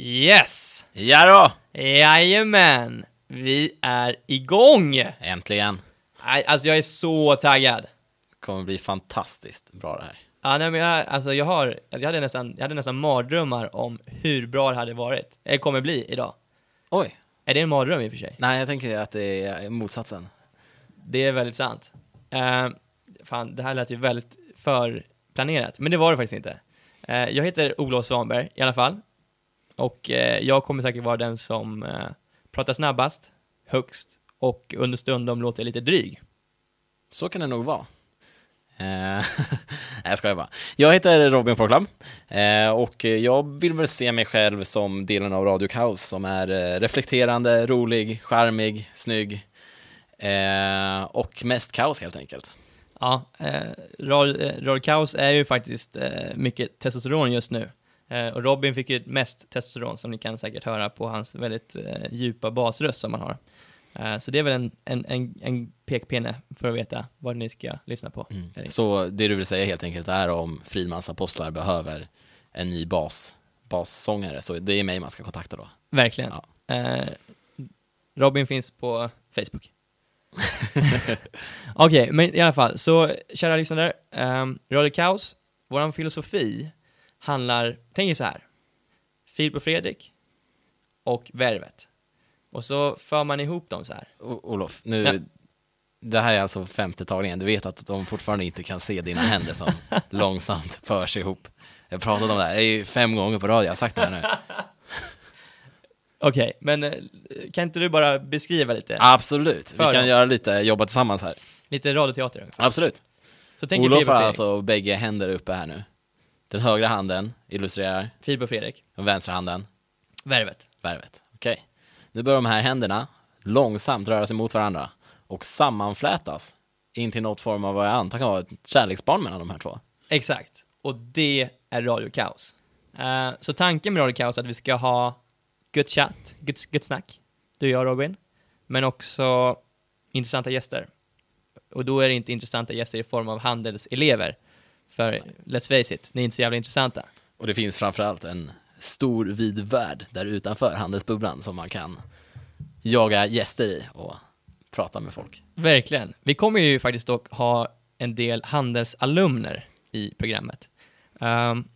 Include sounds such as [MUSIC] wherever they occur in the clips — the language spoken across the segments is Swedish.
Yes! Ja då! Jajamän! Vi är igång! Äntligen! Nej, Alltså jag är så taggad. kommer bli fantastiskt bra det här. Ja, nej, men jag, alltså jag har, jag hade nästan, jag hade nästan mardrömmar om hur bra det hade varit, eller kommer bli idag. Oj! Är det en mardröm i och för sig? Nej, jag tänker att det är motsatsen. Det är väldigt sant. Uh, fan, det här lät ju väldigt förplanerat, men det var det faktiskt inte. Uh, jag heter Olof Svanberg i alla fall, och uh, jag kommer säkert vara den som uh, pratar snabbast, högst och understundom låter lite dryg. Så kan det nog vara. Eh, [LAUGHS] Nej, jag skojar bara. Jag heter Robin Porklam eh, och jag vill väl se mig själv som delen av Radio Kaos som är eh, reflekterande, rolig, charmig, snygg eh, och mest kaos helt enkelt. Ja, eh, Radio Kaos är ju faktiskt eh, mycket testosteron just nu. Eh, och Robin fick ju mest testosteron som ni kan säkert höra på hans väldigt eh, djupa basröst som han har. Eh, så det är väl en, en, en, en pekpinne för att veta vad ni ska lyssna på. Mm. Så det du vill säga helt enkelt är om Fridmans apostlar behöver en ny bas, bassångare, så det är mig man ska kontakta då. Verkligen. Ja. Eh, Robin finns på Facebook. [LAUGHS] Okej, okay, men i alla fall, så kära lyssnare, um, Radio Kaos, vår filosofi handlar, tänk er så här, Filip och Fredrik och Värvet. Och så för man ihop dem så här. O Olof, nu, ja. det här är alltså femte tagningen, du vet att de fortfarande inte kan se dina händer som [LAUGHS] långsamt förs ihop. Jag pratade om det här, det är ju fem gånger på radio, jag har sagt det här nu. [LAUGHS] Okej, okay, men eh, kan inte du bara beskriva lite? Absolut, vi kan dem. göra lite, jobba tillsammans här. Lite radioteater? Absolut. Så Olof har alltså bägge händer uppe här nu. Den högra handen illustrerar Filip och Fredrik. Och vänstra handen? Värvet. Värvet, okej. Okay. Nu börjar de här händerna långsamt röra sig mot varandra och sammanflätas in till något form av vad jag antar kan vara ett kärleksbarn mellan de här två. Exakt, och det är Radio Kaos. Uh, så tanken med Radio Kaos är att vi ska ha good chat, good, good snack, du och jag Robin, men också intressanta gäster. Och då är det inte intressanta gäster i form av handelselever, för let's face it, ni är inte så jävla intressanta. Och det finns framförallt en stor vid värld där utanför handelsbubblan som man kan jaga gäster i och prata med folk. Verkligen. Vi kommer ju faktiskt dock ha en del handelsalumner i programmet. Um,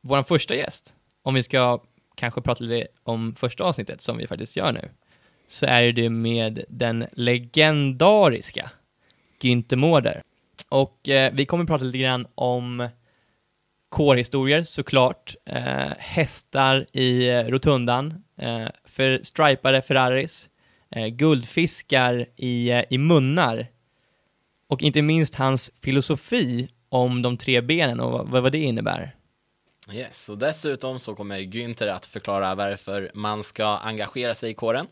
Vår första gäst, om vi ska kanske prata lite om första avsnittet som vi faktiskt gör nu, så är det med den legendariska Günther Mårder. Och eh, vi kommer prata lite grann om kårhistorier såklart, eh, hästar i eh, rotundan, eh, för stripade Ferraris, eh, guldfiskar i, eh, i munnar och inte minst hans filosofi om de tre benen och vad, vad det innebär. Yes, och dessutom så kommer Günther att förklara varför man ska engagera sig i kåren.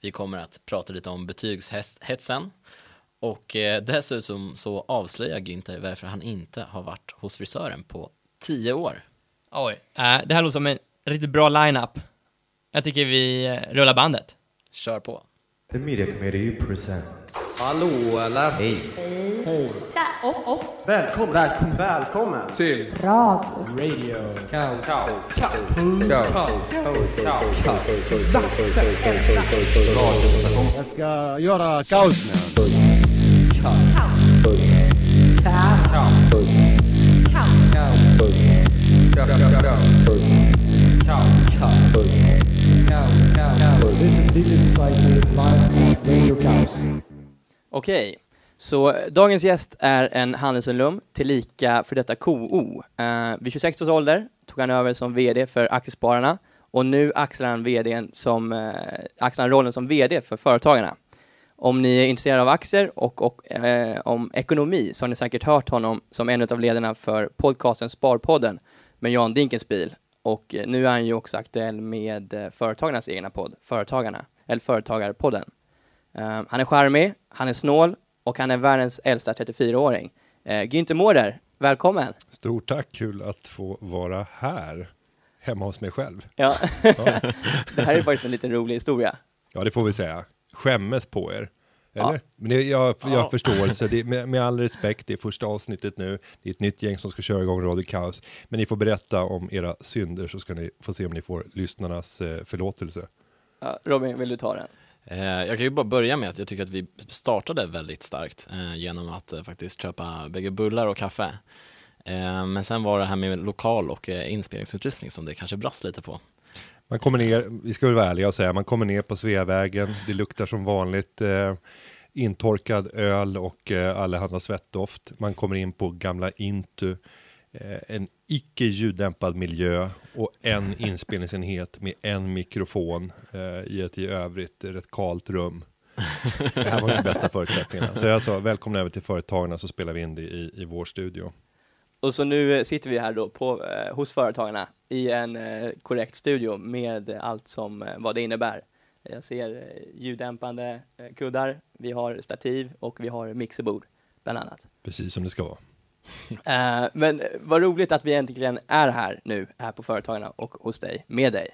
Vi kommer att prata lite om betygshetsen och eh, dessutom så avslöjar Günther varför han inte har varit hos frisören på tio år. Oj, uh, det här låter som en riktigt bra line-up. Jag tycker vi uh, rullar bandet. Kör på. The Media Committee presents... Hallå eller? Hej. Hej. Tja, och, och. Välkommen. Välkommen. Välkommen. Till... Radio. Radio. Kaos. Kaos. Kaos. Kaos. Zasse. Radiostation. Jag ska göra kaos nu. Okej, så dagens gäst är en handelsalum tillika för detta KO. Uh, eh, vid 26 års ålder tog han över som VD för Aktiespararna och nu axlar han, VDn som, uh, axlar han rollen som VD för Företagarna. Om ni är intresserade av aktier och, och eh, om ekonomi så har ni säkert hört honom som en av ledarna för podcasten Sparpodden med Jan Dinkelspiel. Och eh, nu är han ju också aktuell med eh, Företagarnas egna podd, Företagarna, eller Företagarpodden. Uh, han är charmig, han är snål och han är världens äldsta 34-åring. Uh, Günther Mårder, välkommen! Stort tack, kul att få vara här, hemma hos mig själv. Ja, ja. [LAUGHS] det här är faktiskt en liten rolig historia. Ja, det får vi säga skämmes på er. Eller? Ja. Men det, jag, jag Ja. förståelse, det, med, med all respekt, det är första avsnittet nu, det är ett nytt gäng som ska köra igång Radio Kaos. Men ni får berätta om era synder så ska ni få se om ni får lyssnarnas eh, förlåtelse. Ja, Robin, vill du ta den? Eh, jag kan ju bara börja med att jag tycker att vi startade väldigt starkt eh, genom att eh, faktiskt köpa bägge bullar och kaffe. Men sen var det här med lokal och inspelningsutrustning som det kanske brast lite på. Man kommer ner, vi ska väl vara ärliga och säga, man kommer ner på Sveavägen, det luktar som vanligt eh, intorkad öl och eh, allehanda svettdoft. Man kommer in på gamla Intu, eh, en icke ljuddämpad miljö och en inspelningsenhet med en mikrofon eh, i ett i övrigt rätt kalt rum. Det här var de bästa förutsättningarna. Så jag sa, välkomna över till Företagarna så spelar vi in det i, i vår studio. Och så nu eh, sitter vi här då på, eh, hos Företagarna i en eh, korrekt studio med allt som eh, vad det innebär. Jag ser eh, ljuddämpande eh, kuddar, vi har stativ och vi har mixerbord bland annat. Precis som det ska vara. [LAUGHS] Men vad roligt att vi äntligen är här nu, här på Företagarna och hos dig, med dig.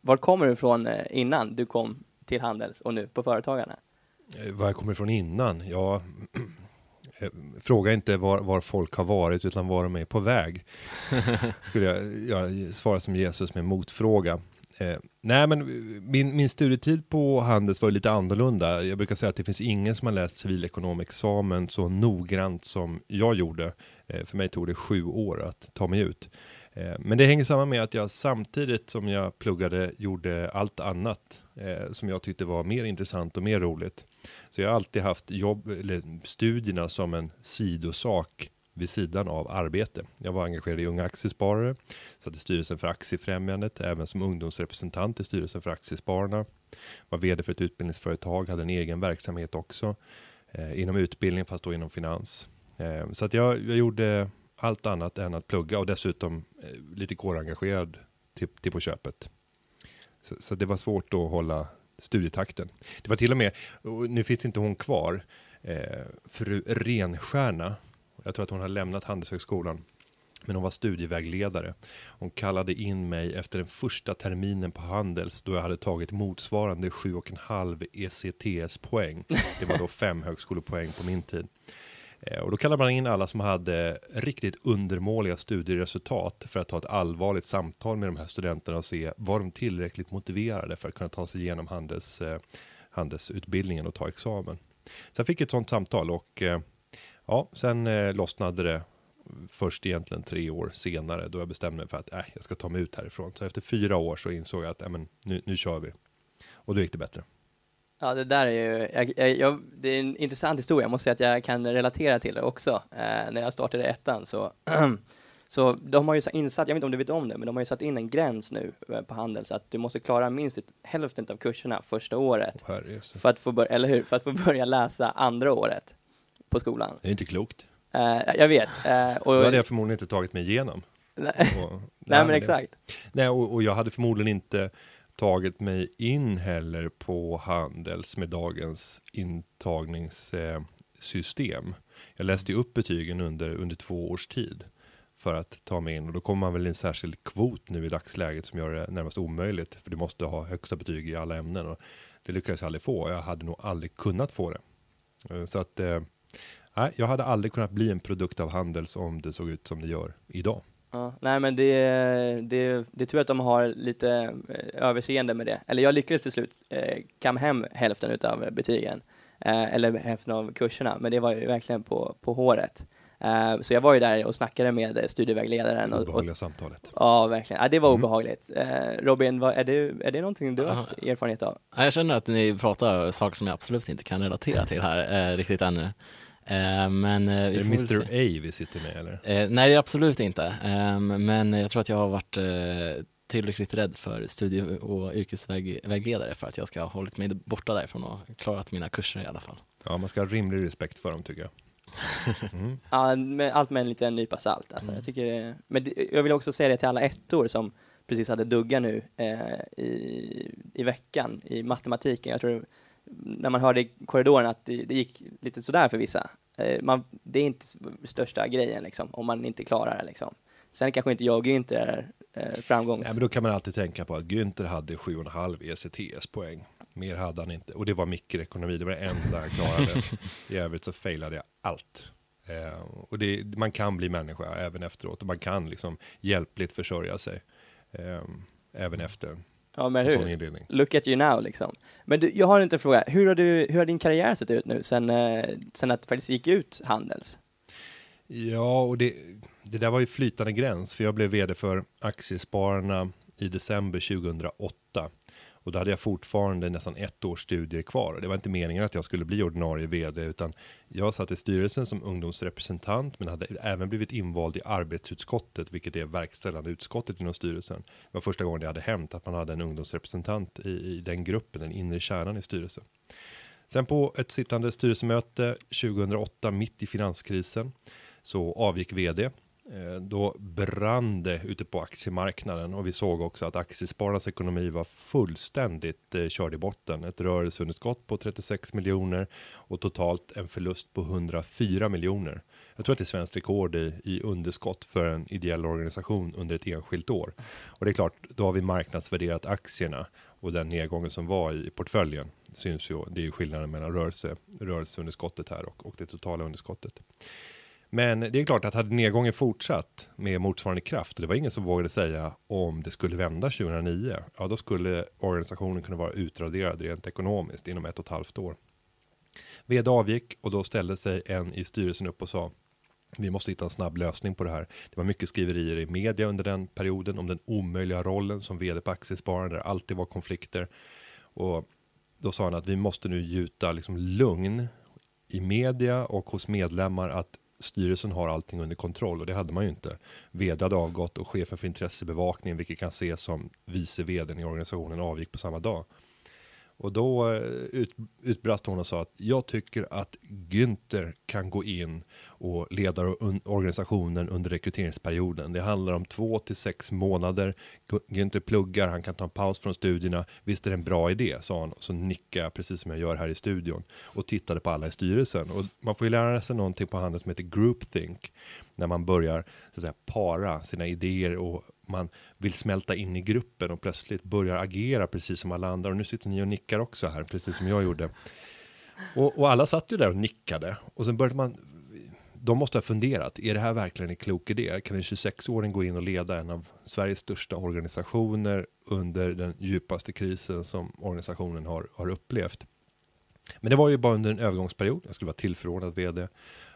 Var kommer du ifrån innan du kom till Handels och nu på Företagarna? Var jag kommer ifrån innan? Ja, [CLEARS THROAT] fråga inte var, var folk har varit utan var de är på väg. [LAUGHS] Skulle jag, jag svara som Jesus med motfråga. Eh, nej, men min, min studietid på Handels var lite annorlunda. Jag brukar säga att det finns ingen som har läst civilekonomexamen så noggrant som jag gjorde. Eh, för mig tog det sju år att ta mig ut. Eh, Men det hänger samman med att jag samtidigt som jag pluggade gjorde allt annat eh, som jag tyckte var mer intressant och mer roligt. Så jag har alltid haft jobb, eller studierna som en sidosak vid sidan av arbete. Jag var engagerad i Unga Aktiesparare, satt i styrelsen för Aktiefrämjandet, även som ungdomsrepresentant i styrelsen för Aktiespararna. Var vd för ett utbildningsföretag, hade en egen verksamhet också eh, inom utbildning, fast då inom finans. Eh, så att jag, jag gjorde allt annat än att plugga och dessutom eh, lite kårengagerad till, till på köpet. Så, så det var svårt att hålla studietakten. Det var till och med, och nu finns inte hon kvar, eh, fru Renstjärna. Jag tror att hon har lämnat Handelshögskolan. Men hon var studievägledare. Hon kallade in mig efter den första terminen på Handels då jag hade tagit motsvarande 7,5 ECTS-poäng. Det var då fem högskolepoäng på min tid. Eh, och då kallade man in alla som hade riktigt undermåliga studieresultat för att ta ett allvarligt samtal med de här studenterna och se var de tillräckligt motiverade för att kunna ta sig igenom handels, eh, handelsutbildningen och ta examen. Så jag fick ett sånt samtal och eh, ja, sen lossnade det först egentligen tre år senare då jag bestämde mig för att äh, jag ska ta mig ut härifrån. Så efter fyra år så insåg jag att äh, men, nu, nu kör vi. Och då gick det bättre. Ja, det där är ju, jag, jag, jag, det är en intressant historia, jag måste säga att jag kan relatera till det också. Eh, när jag startade ettan så, [CLEARS THROAT] så de har ju insatt, jag vet inte om du vet om det, men de har ju satt in en gräns nu eh, på Handels att du måste klara minst hälften av kurserna första året Åh, herrejösses. för att få börja, eller hur, för att få börja läsa andra året på skolan. Det är inte klokt. Eh, jag vet. Eh, och, Då hade jag förmodligen inte tagit mig igenom. nej, Och, [LAUGHS] nej men det- exakt. Nej, och, och jag hade förmodligen inte tagit mig in heller på Handels med dagens intagningssystem. Jag läste ju upp betygen under, under två års tid för att ta mig in och då kommer man väl i en särskild kvot nu i dagsläget som gör det närmast omöjligt för du måste ha högsta betyg i alla ämnen och det lyckades jag aldrig få. Jag hade nog aldrig kunnat få det. Eh, så att eh, jag hade aldrig kunnat bli en produkt av Handels om det såg ut som det gör idag. Ja, nej men det, det, det är tur att de har lite eh, överseende med det. Eller jag lyckades till slut eh, kam hem hälften utav betygen, eh, eller hälften av kurserna, men det var ju verkligen på, på håret. Eh, så jag var ju där och snackade med eh, studievägledaren. Det Och, och, obehagliga samtalet. ja, verkligen. Ja, det var Mm. obehagligt. Eh, Robin, vad, är, det, är det någonting du har haft erfarenhet av? Ja, Jag känner att ni pratar saker som jag absolut inte kan relatera till här eh, riktigt ännu. Eh, men eh, Är det. Mr. A vi sitter med eller? Eh, nej, det är absolut inte. Men jag tror att jag har varit tillräckligt rädd för studie och yrkesvägledare för att jag ska ha hållit mig borta därifrån och klarat mina kurser i alla fall. Ja, man ska ha rimlig respekt för dem tycker jag. [LAUGHS] Mm. Ja, med, allt med en liten nypa salt. Alltså. Jag, tycker det, men det, jag vill också säga det till alla ettor som precis hade dugga nu eh, i, i veckan i matematiken. Jag tror när man hörde i korridoren att det, det gick lite sådär för vissa. Eh, man, det är inte största grejen liksom, om man inte klarar det. Liksom. Sen kanske inte jag och Günther är eh, framgångs... Ja, men då kan man alltid tänka på att Günther hade 7,5 ECTS-poäng. Mer hade han inte. Och det var mikroekonomi, det var det enda jag klarade. [LAUGHS] I övrigt så failade jag allt. Eh, och det, man kan bli människa även efteråt. Och man kan liksom hjälpligt försörja sig. Eh, även efter Ja, men sån hur? inledning. Look at you now liksom. Men du, jag har inte en fråga. Hur har, du, hur har din karriär sett ut nu sen, eh, sen att du faktiskt gick ut Handels? Ja, och det, det där var ju flytande gräns, för jag blev vd för Aktiespararna i december 2008. Och då hade jag fortfarande nästan ett års studier kvar. Och det var inte meningen att jag skulle bli ordinarie vd, utan jag satt i styrelsen som ungdomsrepresentant, men hade även blivit invald i arbetsutskottet, vilket är verkställande utskottet inom styrelsen. Det var första gången det hade hänt att man hade en ungdomsrepresentant i, i den gruppen, den inre kärnan i styrelsen. Sen på ett sittande styrelsemöte 2008, mitt i finanskrisen, så avgick vd. Eh, då brann det ute på aktiemarknaden och vi såg också att aktiespararnas ekonomi var fullständigt eh, körd i botten. Ett rörelseunderskott på 36 miljoner och totalt en förlust på 104 miljoner. Jag tror att det är svenskt rekord i, i underskott för en ideell organisation under ett enskilt år. Och det är klart, då har vi marknadsvärderat aktierna och den nedgången som var i portföljen syns ju. Det är ju skillnaden mellan rörelse, rörelseunderskottet här och, och det totala underskottet. Men det är klart att hade nedgången fortsatt med motsvarande kraft, och det var ingen som vågade säga om det skulle vända 2009, ja då skulle organisationen kunna vara utraderad rent ekonomiskt inom ett och ett halvt år. Vd avgick och då ställde sig en i styrelsen upp och sa vi måste hitta en snabb lösning på det här. Det var mycket skriverier i media under den perioden om den omöjliga rollen som vd på aktiesparande. där det alltid var konflikter. Och då sa han att vi måste nu gjuta liksom lugn i media och hos medlemmar att styrelsen har allting under kontroll och det hade man ju inte. Vd hade avgått och chefen för intressebevakningen vilket kan ses som vice vdn i organisationen, avgick på samma dag. Och då eh, ut, utbrast hon och sa att jag tycker att Günther kan gå in och leda organisationen under rekryteringsperioden. Det handlar om två till sex månader. Günther pluggar, han kan ta en paus från studierna. Visst är det en bra idé, sa han. Och så nickade jag precis som jag gör här i studion och tittade på alla i styrelsen. Och man får ju lära sig någonting på handen som heter groupthink. När man börjar så att säga, para sina idéer och man vill smälta in i gruppen och plötsligt börjar agera precis som alla andra. Och nu sitter ni och nickar också här, precis som jag gjorde. Och, och alla satt ju där och nickade. Och sen började man, de måste ha funderat, är det här verkligen en klok idé? Kan en 26-åring gå in och leda en av Sveriges största organisationer under den djupaste krisen som organisationen har, har upplevt? Men det var ju bara under en övergångsperiod. Jag skulle vara tillförordnad vd.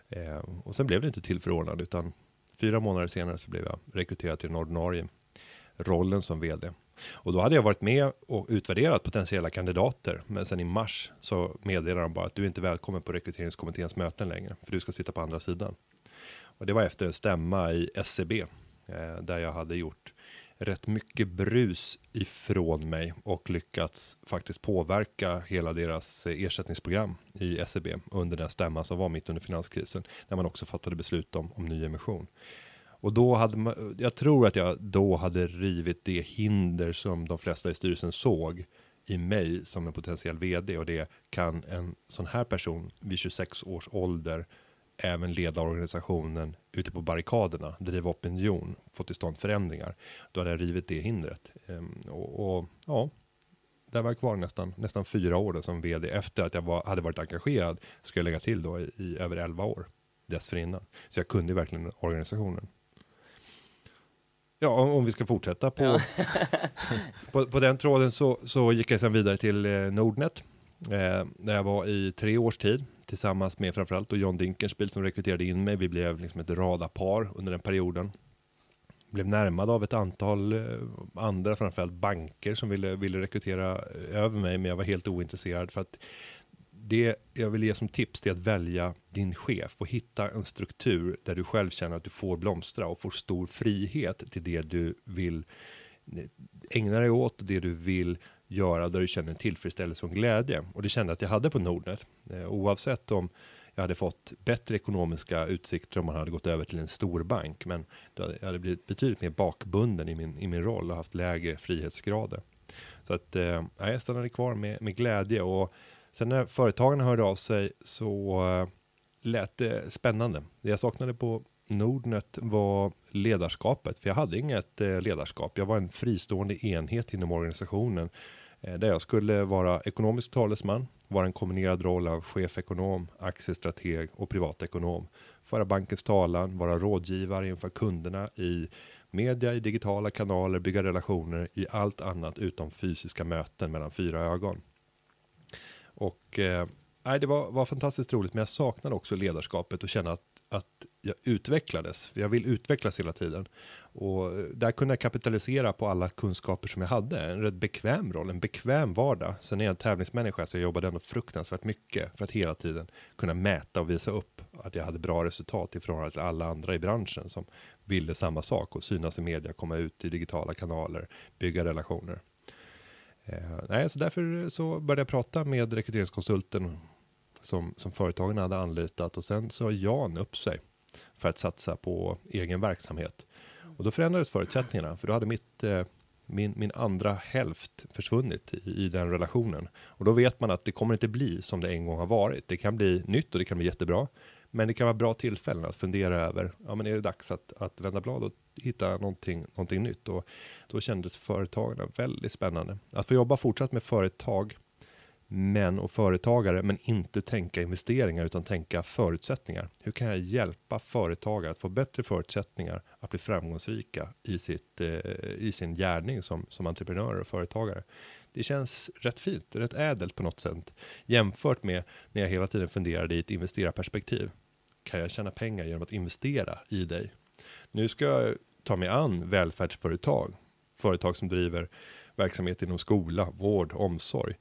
Eh, och sen blev det inte tillförordnad, utan fyra månader senare så blev jag rekryterad till den ordinarie rollen som vd. Och då hade jag varit med och utvärderat potentiella kandidater. Men sen i mars så meddelade de bara att du är inte välkommen på rekryteringskommitténs möten längre, för du ska sitta på andra sidan. Och det var efter en stämma i SCB, eh, där jag hade gjort rätt mycket brus ifrån mig och lyckats faktiskt påverka hela deras eh, ersättningsprogram i SCB under den stämma som var mitt under finanskrisen, när man också fattade beslut om, om ny emission. Och då hade man, jag tror att jag då hade rivit det hinder som de flesta i styrelsen såg i mig som en potentiell vd och det kan en sån här person vid 26 års ålder även leda organisationen ute på barrikaderna, driva opinion, få till stånd förändringar. Då hade jag rivit det hindret. Ehm, och, och ja, där var jag kvar nästan, nästan fyra år då som vd efter att jag var, hade varit engagerad, ska jag lägga till då i, i över 11 år dessförinnan. Så jag kunde verkligen organisationen. Ja, om, om vi ska fortsätta på, Ja. [LAUGHS] på, på den tråden så, så gick jag sedan vidare till eh, Nordnet. Eh, där jag var i tre års tid tillsammans med framförallt då John Dinkelspiel som rekryterade in mig. Vi blev liksom ett radarpar under den perioden. Blev närmad av ett antal eh, andra, framförallt banker som ville, ville rekrytera eh, över mig, men jag var helt ointresserad för att det jag vill ge som tips är att välja din chef och hitta en struktur där du själv känner att du får blomstra och får stor frihet till det du vill eh, ägna dig åt och det du vill göra där du känner tillfredsställelse och glädje. Och det kände jag att jag hade på Nordnet. Eh, oavsett om jag hade fått bättre ekonomiska utsikter om man hade gått över till en stor bank. Men hade jag hade blivit betydligt mer bakbunden i min, i min roll och haft lägre frihetsgrader. Så att eh, jag stannade kvar med, med glädje och sen när företagarna hörde av sig så eh, lät det spännande. Det jag saknade på Nordnet var ledarskapet, för jag hade inget eh, ledarskap. Jag var en fristående enhet inom organisationen Eh, där jag skulle vara ekonomisk talesman, vara en kombinerad roll av chefekonom, aktiestrateg och privatekonom. Föra bankens talan, vara rådgivare inför kunderna i media, i digitala kanaler, bygga relationer i allt annat utom fysiska möten mellan fyra ögon. Och eh, det var, var fantastiskt roligt, men jag saknade också ledarskapet och känna att, att jag utvecklades. För jag vill utvecklas hela tiden. Och eh, där kunde jag kapitalisera på alla kunskaper som jag hade. En rätt bekväm roll, en bekväm vardag. Sen är jag en tävlingsmänniska, så jag jobbade ändå fruktansvärt mycket för att hela tiden kunna mäta och visa upp att jag hade bra resultat i förhållande till alla andra i branschen som ville samma sak och synas i media, komma ut i digitala kanaler, bygga relationer. Eh, nej, så därför så började jag prata med rekryteringskonsulten som, som företagen hade anlitat och sen sa Jan upp sig för att satsa på egen verksamhet. Och då förändrades förutsättningarna, för då hade mitt, eh, min, min andra hälft försvunnit i, i den relationen. Och då vet man att det kommer inte bli som det en gång har varit. Det kan bli nytt och det kan bli jättebra. Men det kan vara bra tillfällen att fundera över, ja men är det dags att, att vända blad och hitta någonting, någonting nytt? Och då kändes företagarna väldigt spännande. Att få jobba fortsatt med företag, män och företagare, men inte tänka investeringar utan tänka förutsättningar. Hur kan jag hjälpa företagare att få bättre förutsättningar att bli framgångsrika i, sitt, eh, i sin gärning som, som entreprenörer och företagare? Det känns rätt fint, rätt ädelt på något sätt jämfört med när jag hela tiden funderade i ett investerarperspektiv. Kan jag tjäna pengar genom att investera i dig? Nu ska jag ta mig an välfärdsföretag, företag som driver verksamhet inom skola, vård, omsorg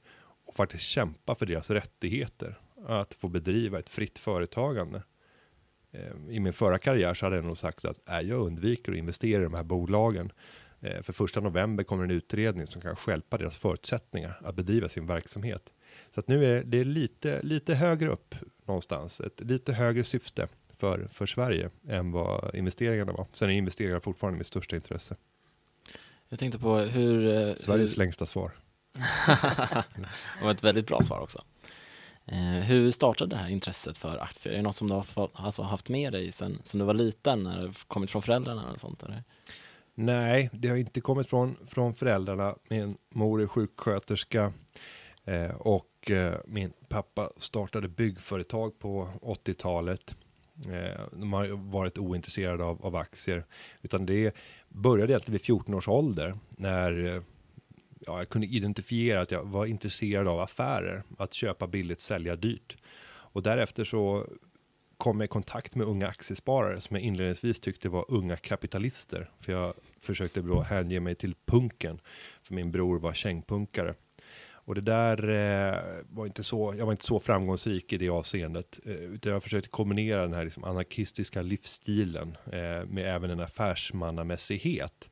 och faktiskt kämpa för deras rättigheter att få bedriva ett fritt företagande. Eh, I min förra karriär så hade jag nog sagt att äh, jag undviker att investera i de här bolagen. Eh, för första november kommer en utredning som kan skälpa deras förutsättningar att bedriva sin verksamhet. Så att nu är det lite, lite högre upp någonstans, ett lite högre syfte för, för Sverige än vad investeringarna var. Sen är investeringar fortfarande mitt största intresse. Jag tänkte på hur... eh, Sveriges hur... längsta svar det var ett väldigt bra svar också. Eh, hur startade det här intresset för aktier? Är det något som du har fått, alltså, haft med dig sen, sen du var liten, när det kommit från föräldrarna eller sånt? Eller? Nej, det har inte kommit från, från föräldrarna. Min mor är sjuksköterska eh, och eh, min pappa startade byggföretag på 80-talet. Eh, de har varit ointresserade av, av aktier, utan det började egentligen vid 14 års ålder när eh, ja, jag kunde identifiera att jag var intresserad av affärer, att köpa billigt, sälja dyrt. Och därefter så kom jag i kontakt med unga aktiesparare som jag inledningsvis tyckte var unga kapitalister. För jag försökte då hänge mig till punken, för min bror var kängpunkare. Och det där eh, var inte så, jag var inte så framgångsrik i det avseendet, eh, utan jag försökte kombinera den här liksom anarkistiska livsstilen eh, med även en affärsmannamässighet.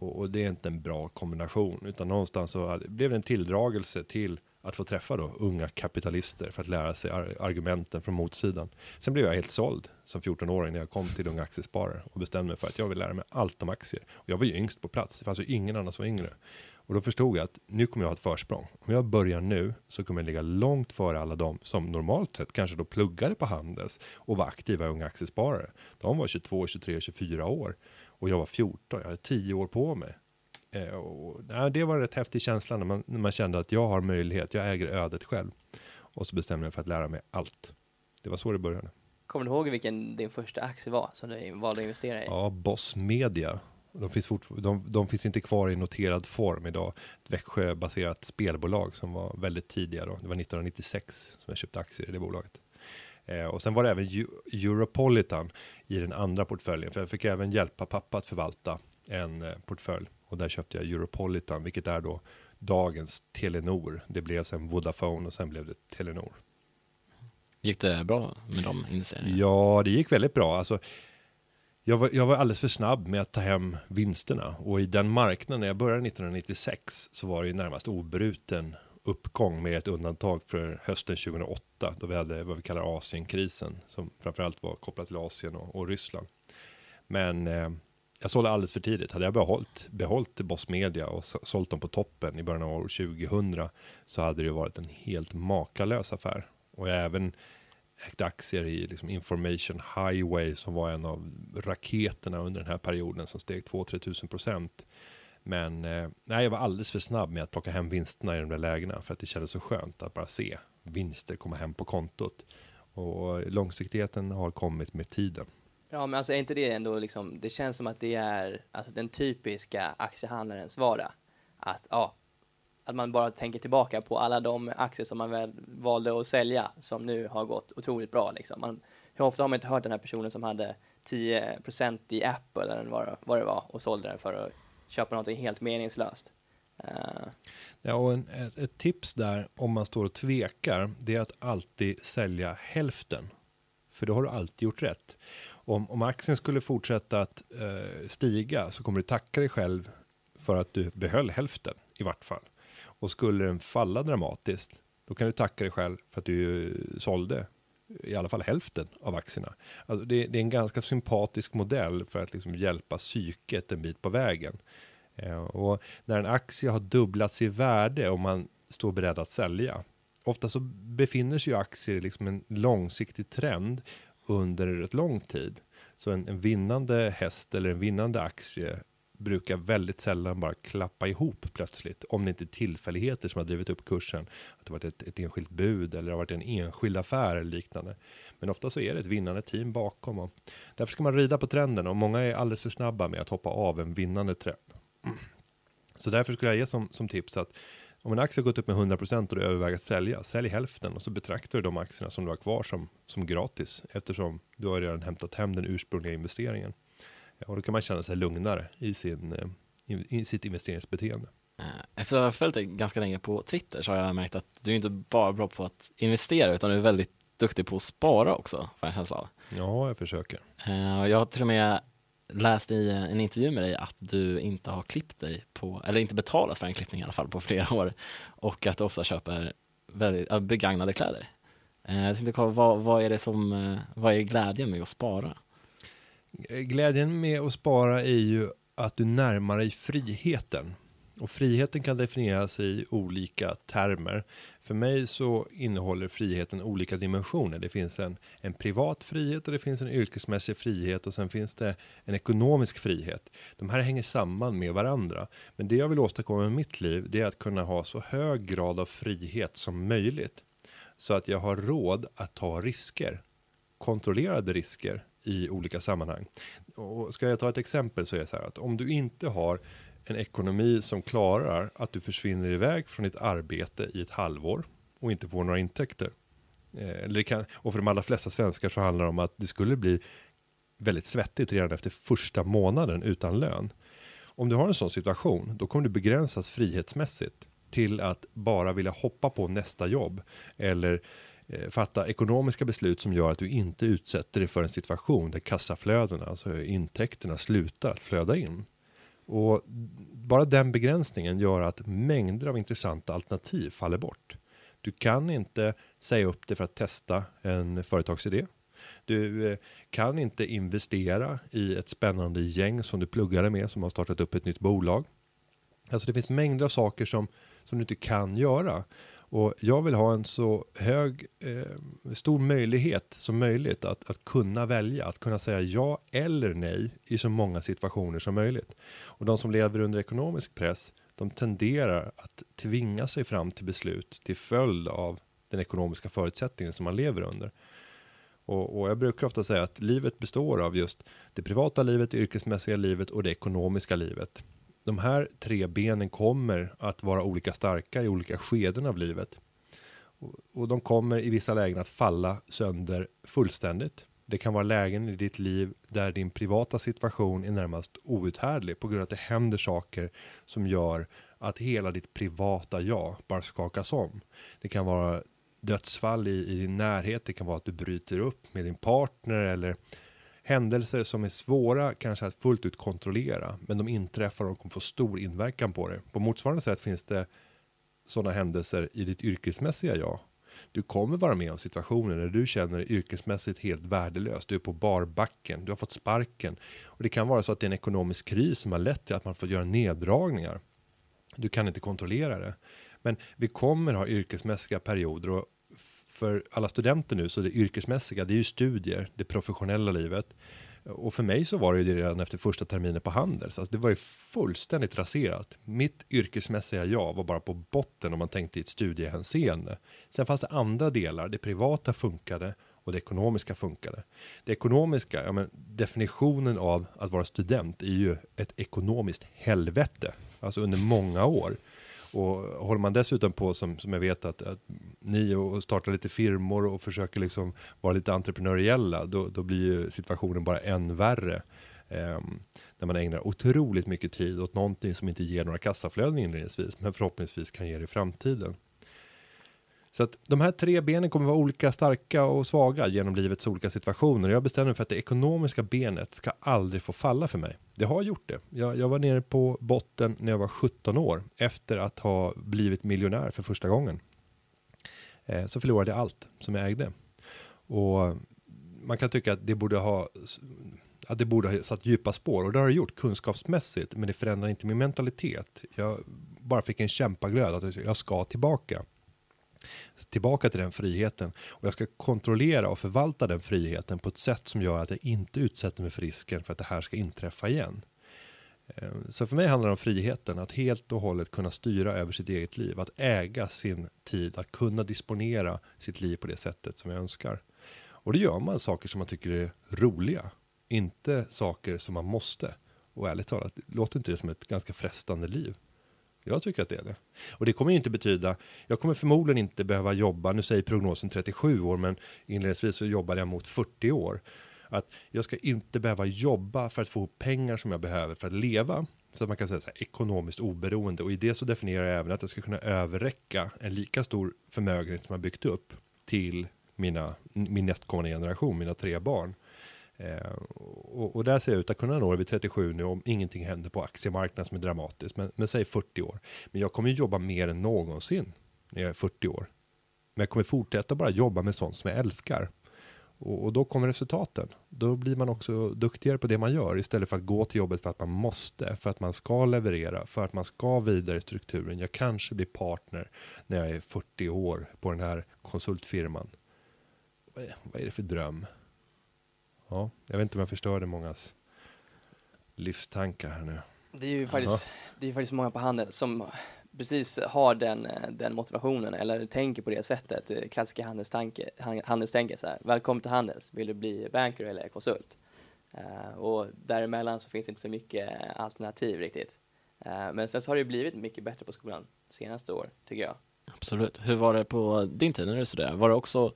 Och, och, det är inte en bra kombination, utan någonstans så blev det en tilldragelse till att få träffa då unga kapitalister för att lära sig ar argumenten från motsidan. Sen blev jag helt såld som 14-åring när jag kom till Unga Aktiesparare och bestämde mig för att jag vill lära mig allt om aktier. Och jag var ju yngst på plats, det fanns ju ingen annan som var yngre. Och då förstod jag att nu kommer jag ha ett försprång. Om jag börjar nu så kommer jag ligga långt före alla de som normalt sett kanske då pluggade på Handels och var aktiva unga aktiesparare. De var 22, 23, 24 år och jag var 14. Jag hade 10 år på mig. Eh, och, nej, det var en rätt häftig känsla när man, när man kände att jag har möjlighet, jag äger ödet själv. Och så bestämde jag mig för att lära mig allt. Det var så det började. Kommer du ihåg vilken din första aktie var som du valde att investera i? Ja, Boss Media. De finns, de, de finns inte kvar i noterad form idag. Ett Växjöbaserat spelbolag som var väldigt tidiga då. Det var 1996 som jag köpte aktier i det bolaget. Eh, och sen var det även Europolitan i den andra portföljen, för jag fick även hjälpa pappa att förvalta en eh, portfölj och där köpte jag Europolitan, vilket är då dagens Telenor. Det blev sen Vodafone och sen blev det Telenor. Gick det bra med de investeringarna? Ja, det gick väldigt bra. Alltså, jag var, jag var alldeles för snabb med att ta hem vinsterna och i den marknaden när jag började 1996 så var det ju närmast obruten uppgång med ett undantag för hösten 2008 då vi hade vad vi kallar Asienkrisen som framförallt var kopplat till Asien och, och Ryssland. Men eh, jag sålde alldeles för tidigt. Hade jag behållit, behållit Boss Media och sålt dem på toppen i början av år 2000 så hade det varit en helt makalös affär. Och jag även ägt aktier i liksom Information Highway som var en av raketerna under den här perioden som steg 2-3 tusen procent. Men eh, nej, jag var alldeles för snabb med att plocka hem vinsterna i de där lägena för att det kändes så skönt att bara se vinster komma hem på kontot. Och långsiktigheten har kommit med tiden. Ja, men alltså är inte det ändå liksom, det känns som att det är alltså den typiska aktiehandlarens vardag. Att, ja, att man bara tänker tillbaka på alla de aktier som man väl valde att sälja som nu har gått otroligt bra liksom. Man, hur ofta har man inte hört den här personen som hade 10% i Apple eller vad, vad det var och sålde den för att köpa någonting helt meningslöst. Uh. Ja, och en, ett, ett tips där om man står och tvekar, det är att alltid sälja hälften. För då har du alltid gjort rätt. Om, om aktien skulle fortsätta att eh, stiga så kommer du tacka dig själv för att du behöll hälften i vart fall. Och skulle den falla dramatiskt, då kan du tacka dig själv för att du eh, sålde i alla fall hälften av aktierna. Alltså det, det är en ganska sympatisk modell för att liksom hjälpa psyket en bit på vägen. Eh, och när en aktie har dubblats i värde och man står beredd att sälja. Ofta så befinner sig ju aktier i liksom en långsiktig trend under rätt lång tid. Så en, en vinnande häst eller en vinnande aktie brukar väldigt sällan bara klappa ihop plötsligt. Om det inte är tillfälligheter som har drivit upp kursen. Att det varit ett, ett enskilt bud eller det har varit en enskild affär eller liknande. Men ofta så är det ett vinnande team bakom. Och därför ska man rida på trenden och många är alldeles för snabba med att hoppa av en vinnande trend. [CLEARS THROAT] Så därför skulle jag ge som, som tips att om en aktie har gått upp med 100% och du överväger att sälja, sälj hälften och så betraktar du de aktierna som du har kvar som, som gratis eftersom du har redan hämtat hem den ursprungliga investeringen. Och då kan man känna sig lugnare i, sin, eh, i, i sitt investeringsbeteende. Eh, Efter att ha följt dig ganska länge på Twitter så har jag märkt att du är inte bara bra på att investera utan du är väldigt duktig på att spara också, får jag känsla av. Ja, jag försöker. Eh, Jag har till och med läst i en intervju med dig att du inte har klippt dig på, eller inte betalat för en klippning i alla fall på flera [LAUGHS] år och att du ofta köper väldigt, begagnade kläder. Jag tänkte kolla, vad, vad är det som, vad är glädjen med att spara? Glädjen med att spara är ju att du närmar dig friheten. Och friheten kan definieras i olika termer. För mig så innehåller friheten olika dimensioner. Det finns en, en privat frihet och det finns en yrkesmässig frihet och sen finns det en ekonomisk frihet. De här hänger samman med varandra. Men det jag vill åstadkomma med mitt liv, det är att kunna ha så hög grad av frihet som möjligt. Så att jag har råd att ta risker. Kontrollerade risker i olika sammanhang. Och ska jag ta ett exempel så är det så här att om du inte har en ekonomi som klarar att du försvinner iväg från ditt arbete i ett halvår och inte får några intäkter. Eh, eller kan, och för de allra flesta svenskar så handlar det om att det skulle bli väldigt svettigt redan efter första månaden utan lön. Om du har en sån situation, då kommer du begränsas frihetsmässigt till att bara vilja hoppa på nästa jobb eller eh, Eh, fatta ekonomiska beslut som gör att du inte utsätter dig för en situation där kassaflödena, alltså intäkterna, slutar att flöda in. Och bara den begränsningen gör att mängder av intressanta alternativ faller bort. Du kan inte säga upp dig för att testa en företagsidé. Du eh, kan inte investera i ett spännande gäng som du pluggade med som har startat upp ett nytt bolag. Alltså det finns mängder av saker som, som du inte kan göra. Och jag vill ha en så hög, eh, stor möjlighet som möjligt att, att kunna välja, att kunna säga ja eller nej i så många situationer som möjligt. Och de som lever under ekonomisk press, de tenderar att tvinga sig fram till beslut till följd av den ekonomiska förutsättningen som man lever under. Och, och jag brukar ofta säga att livet består av just det privata livet, det yrkesmässiga livet och det ekonomiska livet. De här tre benen kommer att vara olika starka i olika skeden av livet. Och, de kommer i vissa lägen att falla sönder fullständigt. Det kan vara lägen i ditt liv där din privata situation är närmast outhärdlig på grund av att det händer saker som gör att hela ditt privata jag bara skakas om. Det kan vara dödsfall i, i din närhet, det kan vara att du bryter upp med din partner eller händelser som är svåra kanske att fullt ut kontrollera, men de inträffar och kommer få stor inverkan på det. På motsvarande sätt finns det sådana händelser i ditt yrkesmässiga jag. Du kommer vara med om situationer där du känner dig yrkesmässigt helt värdelös. Du är på barbacken, du har fått sparken och det kan vara så att det är en ekonomisk kris som har lett till att man får göra neddragningar. Du kan inte kontrollera det, men vi kommer ha yrkesmässiga perioder och för alla studenter nu så det yrkesmässiga, det är ju studier, det professionella livet. Och för mig så var det ju det redan efter första terminen på Handels. Alltså det var ju fullständigt raserat. Mitt yrkesmässiga jag var bara på botten om man tänkte i ett studiehänseende. Sen fanns det andra delar. Det privata funkade och det ekonomiska funkade. Det ekonomiska, ja men definitionen av att vara student är ju ett ekonomiskt helvete. Alltså under många år. Och håller man dessutom på som, som jag vet att, att ni och startar lite firmor och försöker liksom vara lite entreprenöriella, då, då blir ju situationen bara än värre. Um, när man ägnar otroligt mycket tid åt någonting som inte ger några kassaflöden inledningsvis, men förhoppningsvis kan ge det i framtiden. Så att de här tre benen kommer vara olika starka och svaga genom livets olika situationer. Jag bestämde mig för att det ekonomiska benet ska aldrig få falla för mig. Det har gjort det. Jag, jag var nere på botten när jag var 17 år efter att ha blivit miljonär för första gången. Eh, så förlorade jag allt som jag ägde. Och man kan tycka att det borde ha att det borde ha satt djupa spår och det har det gjort kunskapsmässigt, men det förändrar inte min mentalitet. Jag bara fick en kämpaglöd att jag ska tillbaka tillbaka till den friheten och jag ska kontrollera och förvalta den friheten på ett sätt som gör att jag inte utsätter mig för risken för att det här ska inträffa igen. Ehm, så för mig handlar det om friheten, att helt och hållet kunna styra över sitt eget liv, att äga sin tid, att kunna disponera sitt liv på det sättet som jag önskar. Och det gör man saker som man tycker är roliga, inte saker som man måste. Och ärligt talat, låter inte det som ett ganska frestande liv? Jag tycker att det är det. Och det kommer ju inte betyda, jag kommer förmodligen inte behöva jobba, nu säger prognosen 37 år, men inledningsvis så jobbar jag mot 40 år. Att jag ska inte behöva jobba för att få pengar som jag behöver för att leva. Så att man kan säga så här, ekonomiskt oberoende. Och i det så definierar jag även att jag ska kunna överräcka en lika stor förmögenhet som jag byggt upp till mina, min nästkommande generation, mina tre barn. Eh, och, och, där ser jag ut att kunna nå det vid 37 nu om ingenting händer på aktiemarknaden som är dramatiskt. Men, men säg 40 år. Men jag kommer ju jobba mer än någonsin när jag är 40 år. Men jag kommer fortsätta bara jobba med sånt som jag älskar. Och, och, då kommer resultaten. Då blir man också duktigare på det man gör istället för att gå till jobbet för att man måste, för att man ska leverera, för att man ska vidare i strukturen. Jag kanske blir partner när jag är 40 år på den här konsultfirman. Vad är, vad är det för dröm? Ja, jag vet inte om jag förstörde mångas livstankar här nu. Det är ju faktiskt, det är faktiskt många på Handels som precis har den, den motivationen eller tänker på det sättet. Klassiska handelstanke, handelstänke så här. Välkommen till Handels, vill du bli banker eller konsult? Uh, och däremellan så finns det inte så mycket alternativ riktigt. Uh, men sen så har det blivit mycket bättre på skolan senaste år, tycker jag. Absolut. Hur var det på din tid när du studerade? Var det också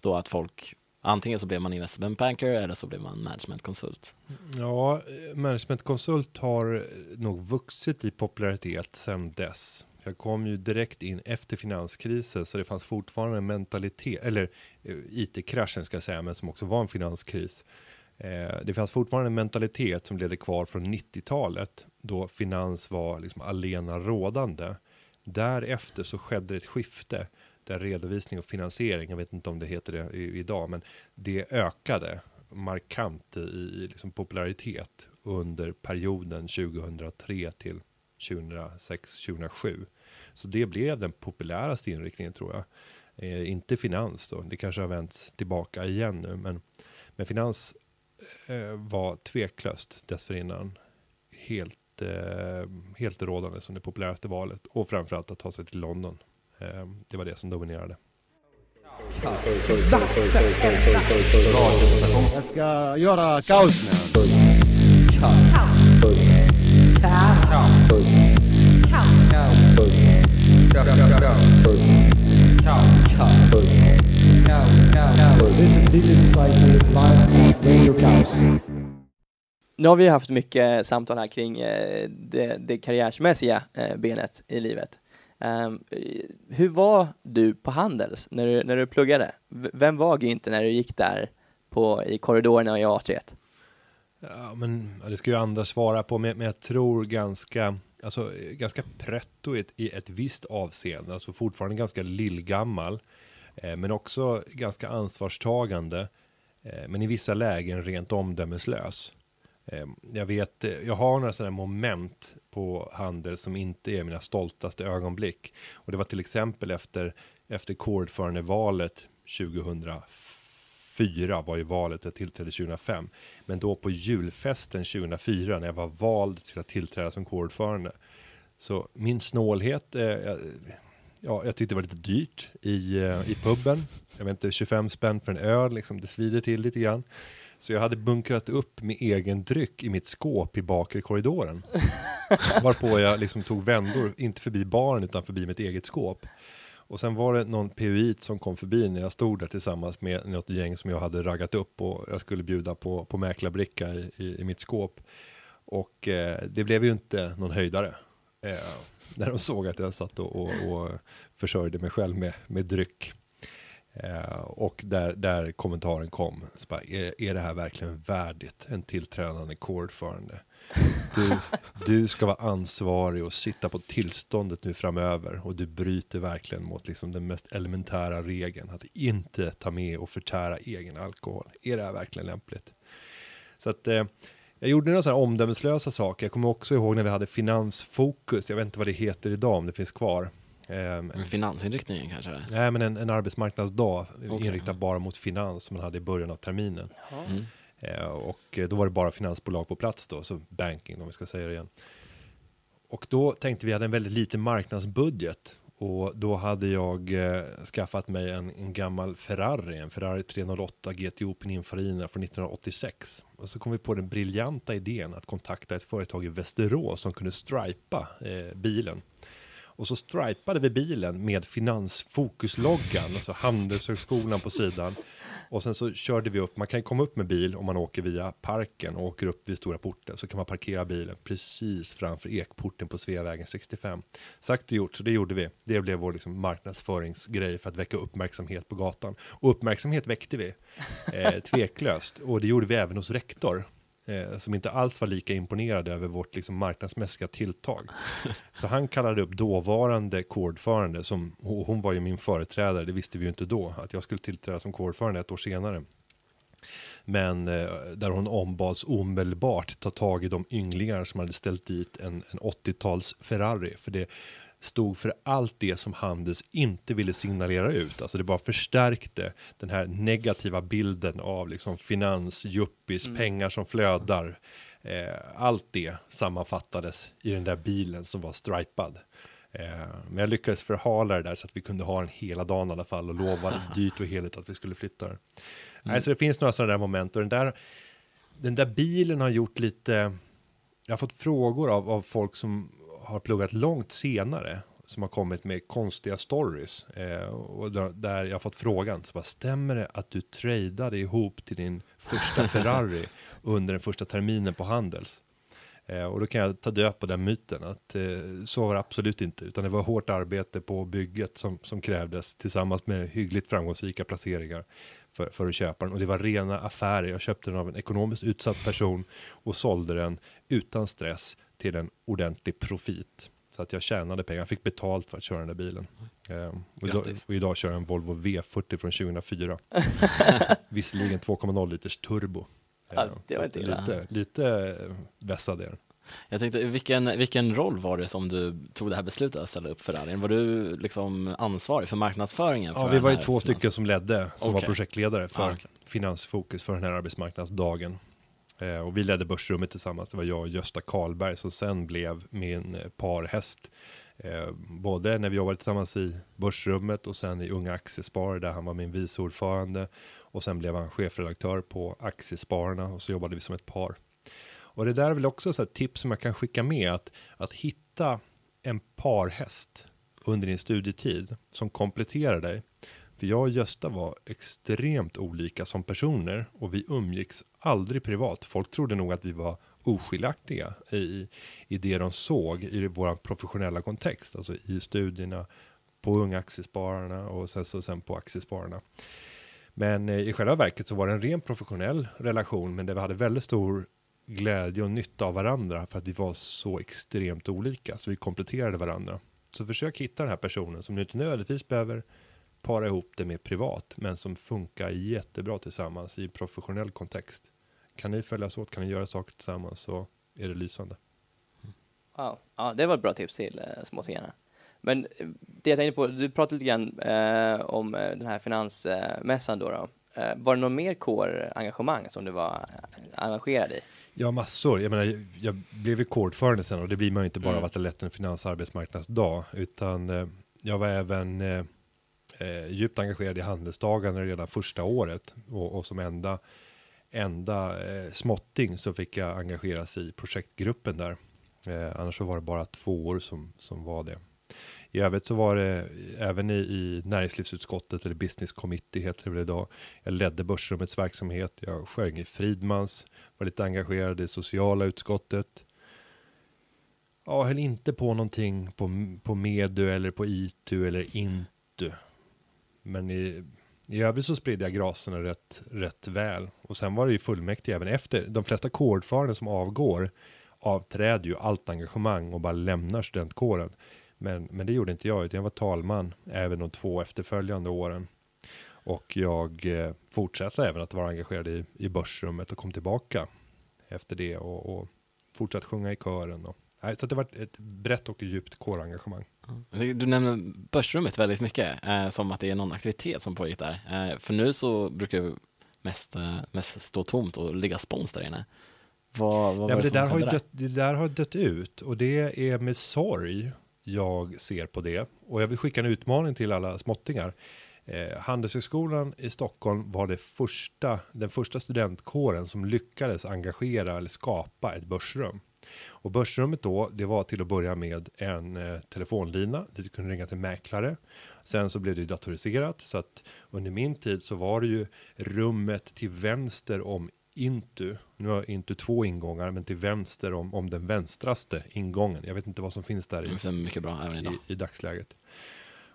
då att folk Antingen så blev man investment banker eller så blev man managementkonsult. Ja, managementkonsult har nog vuxit i popularitet sedan dess. Jag kom ju direkt in efter finanskrisen så det fanns fortfarande en mentalitet, eller eh, IT-kraschen ska jag säga, men som också var en finanskris. Eh, det fanns fortfarande en mentalitet som ledde kvar från 90-talet då finans var liksom alena rådande. Därefter så skedde ett skifte där redovisning och finansiering, jag vet inte om det heter det idag, men det ökade markant i, i liksom popularitet under perioden 2003 till 2006, 2007. Så det blev den populäraste inriktningen tror jag. Eh, inte finans då, det kanske har vänts tillbaka igen nu, men, men finans eh, var tveklöst dessförinnan helt, eh, helt rådande som det populäraste valet och framförallt att ta sig till London. Eh, det var det som dominerade. Jag ska göra kaos nu. Nu har vi haft mycket samtal här kring eh, det, det karriärsmässiga eh, benet i livet. Um, hur var du på Handels när du, när du pluggade? V vem var Günther när du gick där på, i korridorerna i A3? Ja, men ja, det ska ju andra svara på, men, men jag tror ganska, alltså ganska pretto i ett, i ett visst avseende, alltså fortfarande ganska lillgammal, eh, men också ganska ansvarstagande, eh, men i vissa lägen rent omdömeslös. Ehm, jag vet, eh, jag har några sådana moment på handel som inte är mina stoltaste ögonblick. Och det var till exempel efter, efter kårordförandevalet 2004 var ju valet, jag tillträdde 2005. Men då på julfesten 2004 när jag var vald till att tillträda som kårordförande. Så min snålhet, eh, jag- ja, jag tyckte det var lite dyrt i, eh, i puben. Jag vet inte, 25 spänn för en öl, liksom, det svider till lite grann. Så jag hade bunkrat upp med egen dryck i mitt skåp i bakre korridoren. [LAUGHS] Varpå jag liksom tog vändor, inte förbi baren utan förbi mitt eget skåp. Och sen var det någon PUIt som kom förbi när jag stod där tillsammans med något gäng som jag hade raggat upp och jag skulle bjuda på, på mäklarbricka i, i, i mitt skåp. Och eh, det blev ju inte någon höjdare. Eh, [LAUGHS] när de såg att jag satt och, och, och försörjde mig själv med, med dryck. Eh, och där, där kommentaren kom, bara, är, är det här verkligen värdigt en tillträdande kårordförande? Du, [LAUGHS] du ska vara ansvarig och sitta på tillståndet nu framöver och du bryter verkligen mot liksom den mest elementära regeln att inte ta med och förtära egen alkohol. Är det här verkligen lämpligt? Så att eh, jag gjorde några sådana omdömeslösa saker. Jag kommer också ihåg när vi hade finansfokus. Jag vet inte vad det heter idag om det finns kvar. Ehm, Men Finansinriktningen kanske? Nej, men en, en arbetsmarknadsdag Okej. inriktad bara mot finans som man hade i början av terminen. Mm. Eh, och eh, då var det bara finansbolag på plats då, så banking om vi ska säga det igen. Och då tänkte vi hade en väldigt liten marknadsbudget. Och då hade jag eh, skaffat mig en, en gammal Ferrari, en Ferrari 308 GTO Pininfarina från 1986. Och så kom vi på den briljanta idén att kontakta ett företag i Västerås som kunde stripa eh, bilen. Och så stripade vi bilen med Finansfokusloggan, alltså Handelshögskolan på sidan. Och sen så körde vi upp, man kan komma upp med bil om man åker via parken och åker upp vid stora porten. Så kan man parkera bilen precis framför ekporten på Sveavägen 65. Sagt och gjort, så det gjorde vi. Det blev vår liksom marknadsföringsgrej för att väcka uppmärksamhet på gatan. Och uppmärksamhet väckte vi, eh, tveklöst. Och det gjorde vi även hos rektor. Eh, som inte alls var lika imponerad över vårt liksom, marknadsmässiga tilltag. [LAUGHS] Så han kallade upp dåvarande kårordförande, som hon var ju min företrädare, det visste vi ju inte då, att jag skulle tillträda som kårordförande ett år senare. Men eh, där hon ombads omedelbart ta tag i de ynglingar som hade ställt dit en, en 80-tals Ferrari. För det stod för allt det som Handels inte ville signalera ut. Alltså det bara förstärkte den här negativa bilden av liksom finans, yuppis, pengar som flödar. Eh, allt det sammanfattades i den där bilen som var stripad. Eh, men jag lyckades förhala det där så att vi kunde ha den hela dagen i alla fall och lovade [LAUGHS] dyrt och heligt att vi skulle flytta den. Nej, så det finns några sådana där moment och den där, den där bilen har gjort lite, jag har fått frågor av, av folk som har pluggat långt senare som har kommit med konstiga stories eh, och där, jag har fått frågan så bara, stämmer det att du tradade ihop till din första [LAUGHS] Ferrari under den första terminen på Handels? Eh, och då kan jag ta död på den myten att eh, så var det absolut inte, utan det var hårt arbete på bygget som, som krävdes tillsammans med hyggligt framgångsrika placeringar för, för att köpa den. Och det var rena affärer. Jag köpte den av en ekonomiskt utsatt person och sålde den utan stress till en ordentlig profit. Så att jag tjänade pengar, jag fick betalt för att köra den där bilen. Eh, och, idag, och idag kör jag en Volvo V40 från 2004. [LAUGHS] Visserligen 2,0 liters turbo. Ja, det så var inte illa. lite, lite eh, vässad är den. Jag tänkte, vilken, vilken roll var det som du tog det här beslutet att ställa upp Ferrarin? Var du liksom ansvarig för marknadsföringen? För Ja, vi var ju två finans- stycken som ledde, som var Okej. projektledare för Ah, okej. Finansfokus för den här arbetsmarknadsdagen. Eh, och vi ledde börsrummet tillsammans. Det var jag och Gösta Karlberg som sen blev min eh, parhäst. Eh, både när vi jobbade tillsammans i börsrummet och sen i Unga Aktiesparare där han var min vice ordförande. Och sen blev han chefredaktör på Aktiespararna och så jobbade vi som ett par. Och det där är väl också så tips som jag kan skicka med att, att hitta en parhäst under din studietid som kompletterar dig. För jag och Gösta var extremt olika som personer och vi umgicks aldrig privat. Folk trodde nog att vi var oskiljaktiga i, i det de såg i vår professionella kontext, alltså i studierna, på Unga Aktiespararna och sen, så, sen på Aktiespararna. Men eh, i själva verket så var det en ren professionell relation, men där vi hade väldigt stor glädje och nytta av varandra för att vi var så extremt olika, så vi kompletterade varandra. Så försök hitta den här personen som du inte nödvändigtvis behöver para ihop det med privat, men som funkar jättebra tillsammans i professionell kontext. Kan ni följas åt, kan ni göra saker tillsammans så är det lysande. Wow. Ja, det var ett bra tips till eh, småsingarna. Men eh, det jag tänkte på, du pratade lite grann eh, om eh, den här finansmässan då. då. Eh, var det någon mer kårengagemang som du var eh, engagerad i? Ja, massor. Jag menar, jag blev ju kårordförande sen och det blir man ju inte bara Mm. av att det lett en finans och arbetsmarknadsdag, utan eh, jag var även eh, djupt engagerad i handelsdagarna redan första året och, och som enda enda eh, småtting så fick jag engageras i projektgruppen där. Eh, annars så var det bara två år som, som var det. I övrigt så var det eh, även i, i näringslivsutskottet eller business committee heter det väl idag. Jag ledde börsrummets verksamhet. Jag sjöng i Fridmans, var lite engagerad i sociala utskottet. Ja, höll inte på någonting på, på Medu eller på ITU eller Intu. Men i, i övrigt så spridde jag graserna rätt, rätt väl. Och sen var det ju fullmäktige även efter. De flesta kårordförande som avgår avträder ju allt engagemang och bara lämnar studentkåren. Men, men det gjorde inte jag, utan jag var talman även de två efterföljande åren. Och jag eh, fortsatte även att vara engagerad i, i börsrummet och kom tillbaka efter det och, och fortsatte sjunga i kören. Och, nej, så det var ett brett och djupt kårengagemang. Tycker Du nämner börsrummet väldigt mycket, eh, som att det är någon aktivitet som pågick där. Eh, för nu så brukar det mest, eh, mest stå tomt och ligga spons där inne. Vad, vad var Ja, men det det, där har dött, det där har dött ut och det är med sorg jag ser på det. Och jag vill skicka en utmaning till alla småttingar. Eh, Handelshögskolan i Stockholm var det första, den första studentkåren som lyckades engagera eller skapa ett börsrum. Och börsrummet då, det var till att börja med en eh, telefonlina dit du kunde ringa till mäklare. Sen så blev det ju datoriserat så att under min tid så var det ju rummet till vänster om Intu. Nu har Intu två ingångar, men till vänster om, om den vänstraste ingången. Jag vet inte vad som finns där i, Det mycket bra även idag. i, i dagsläget.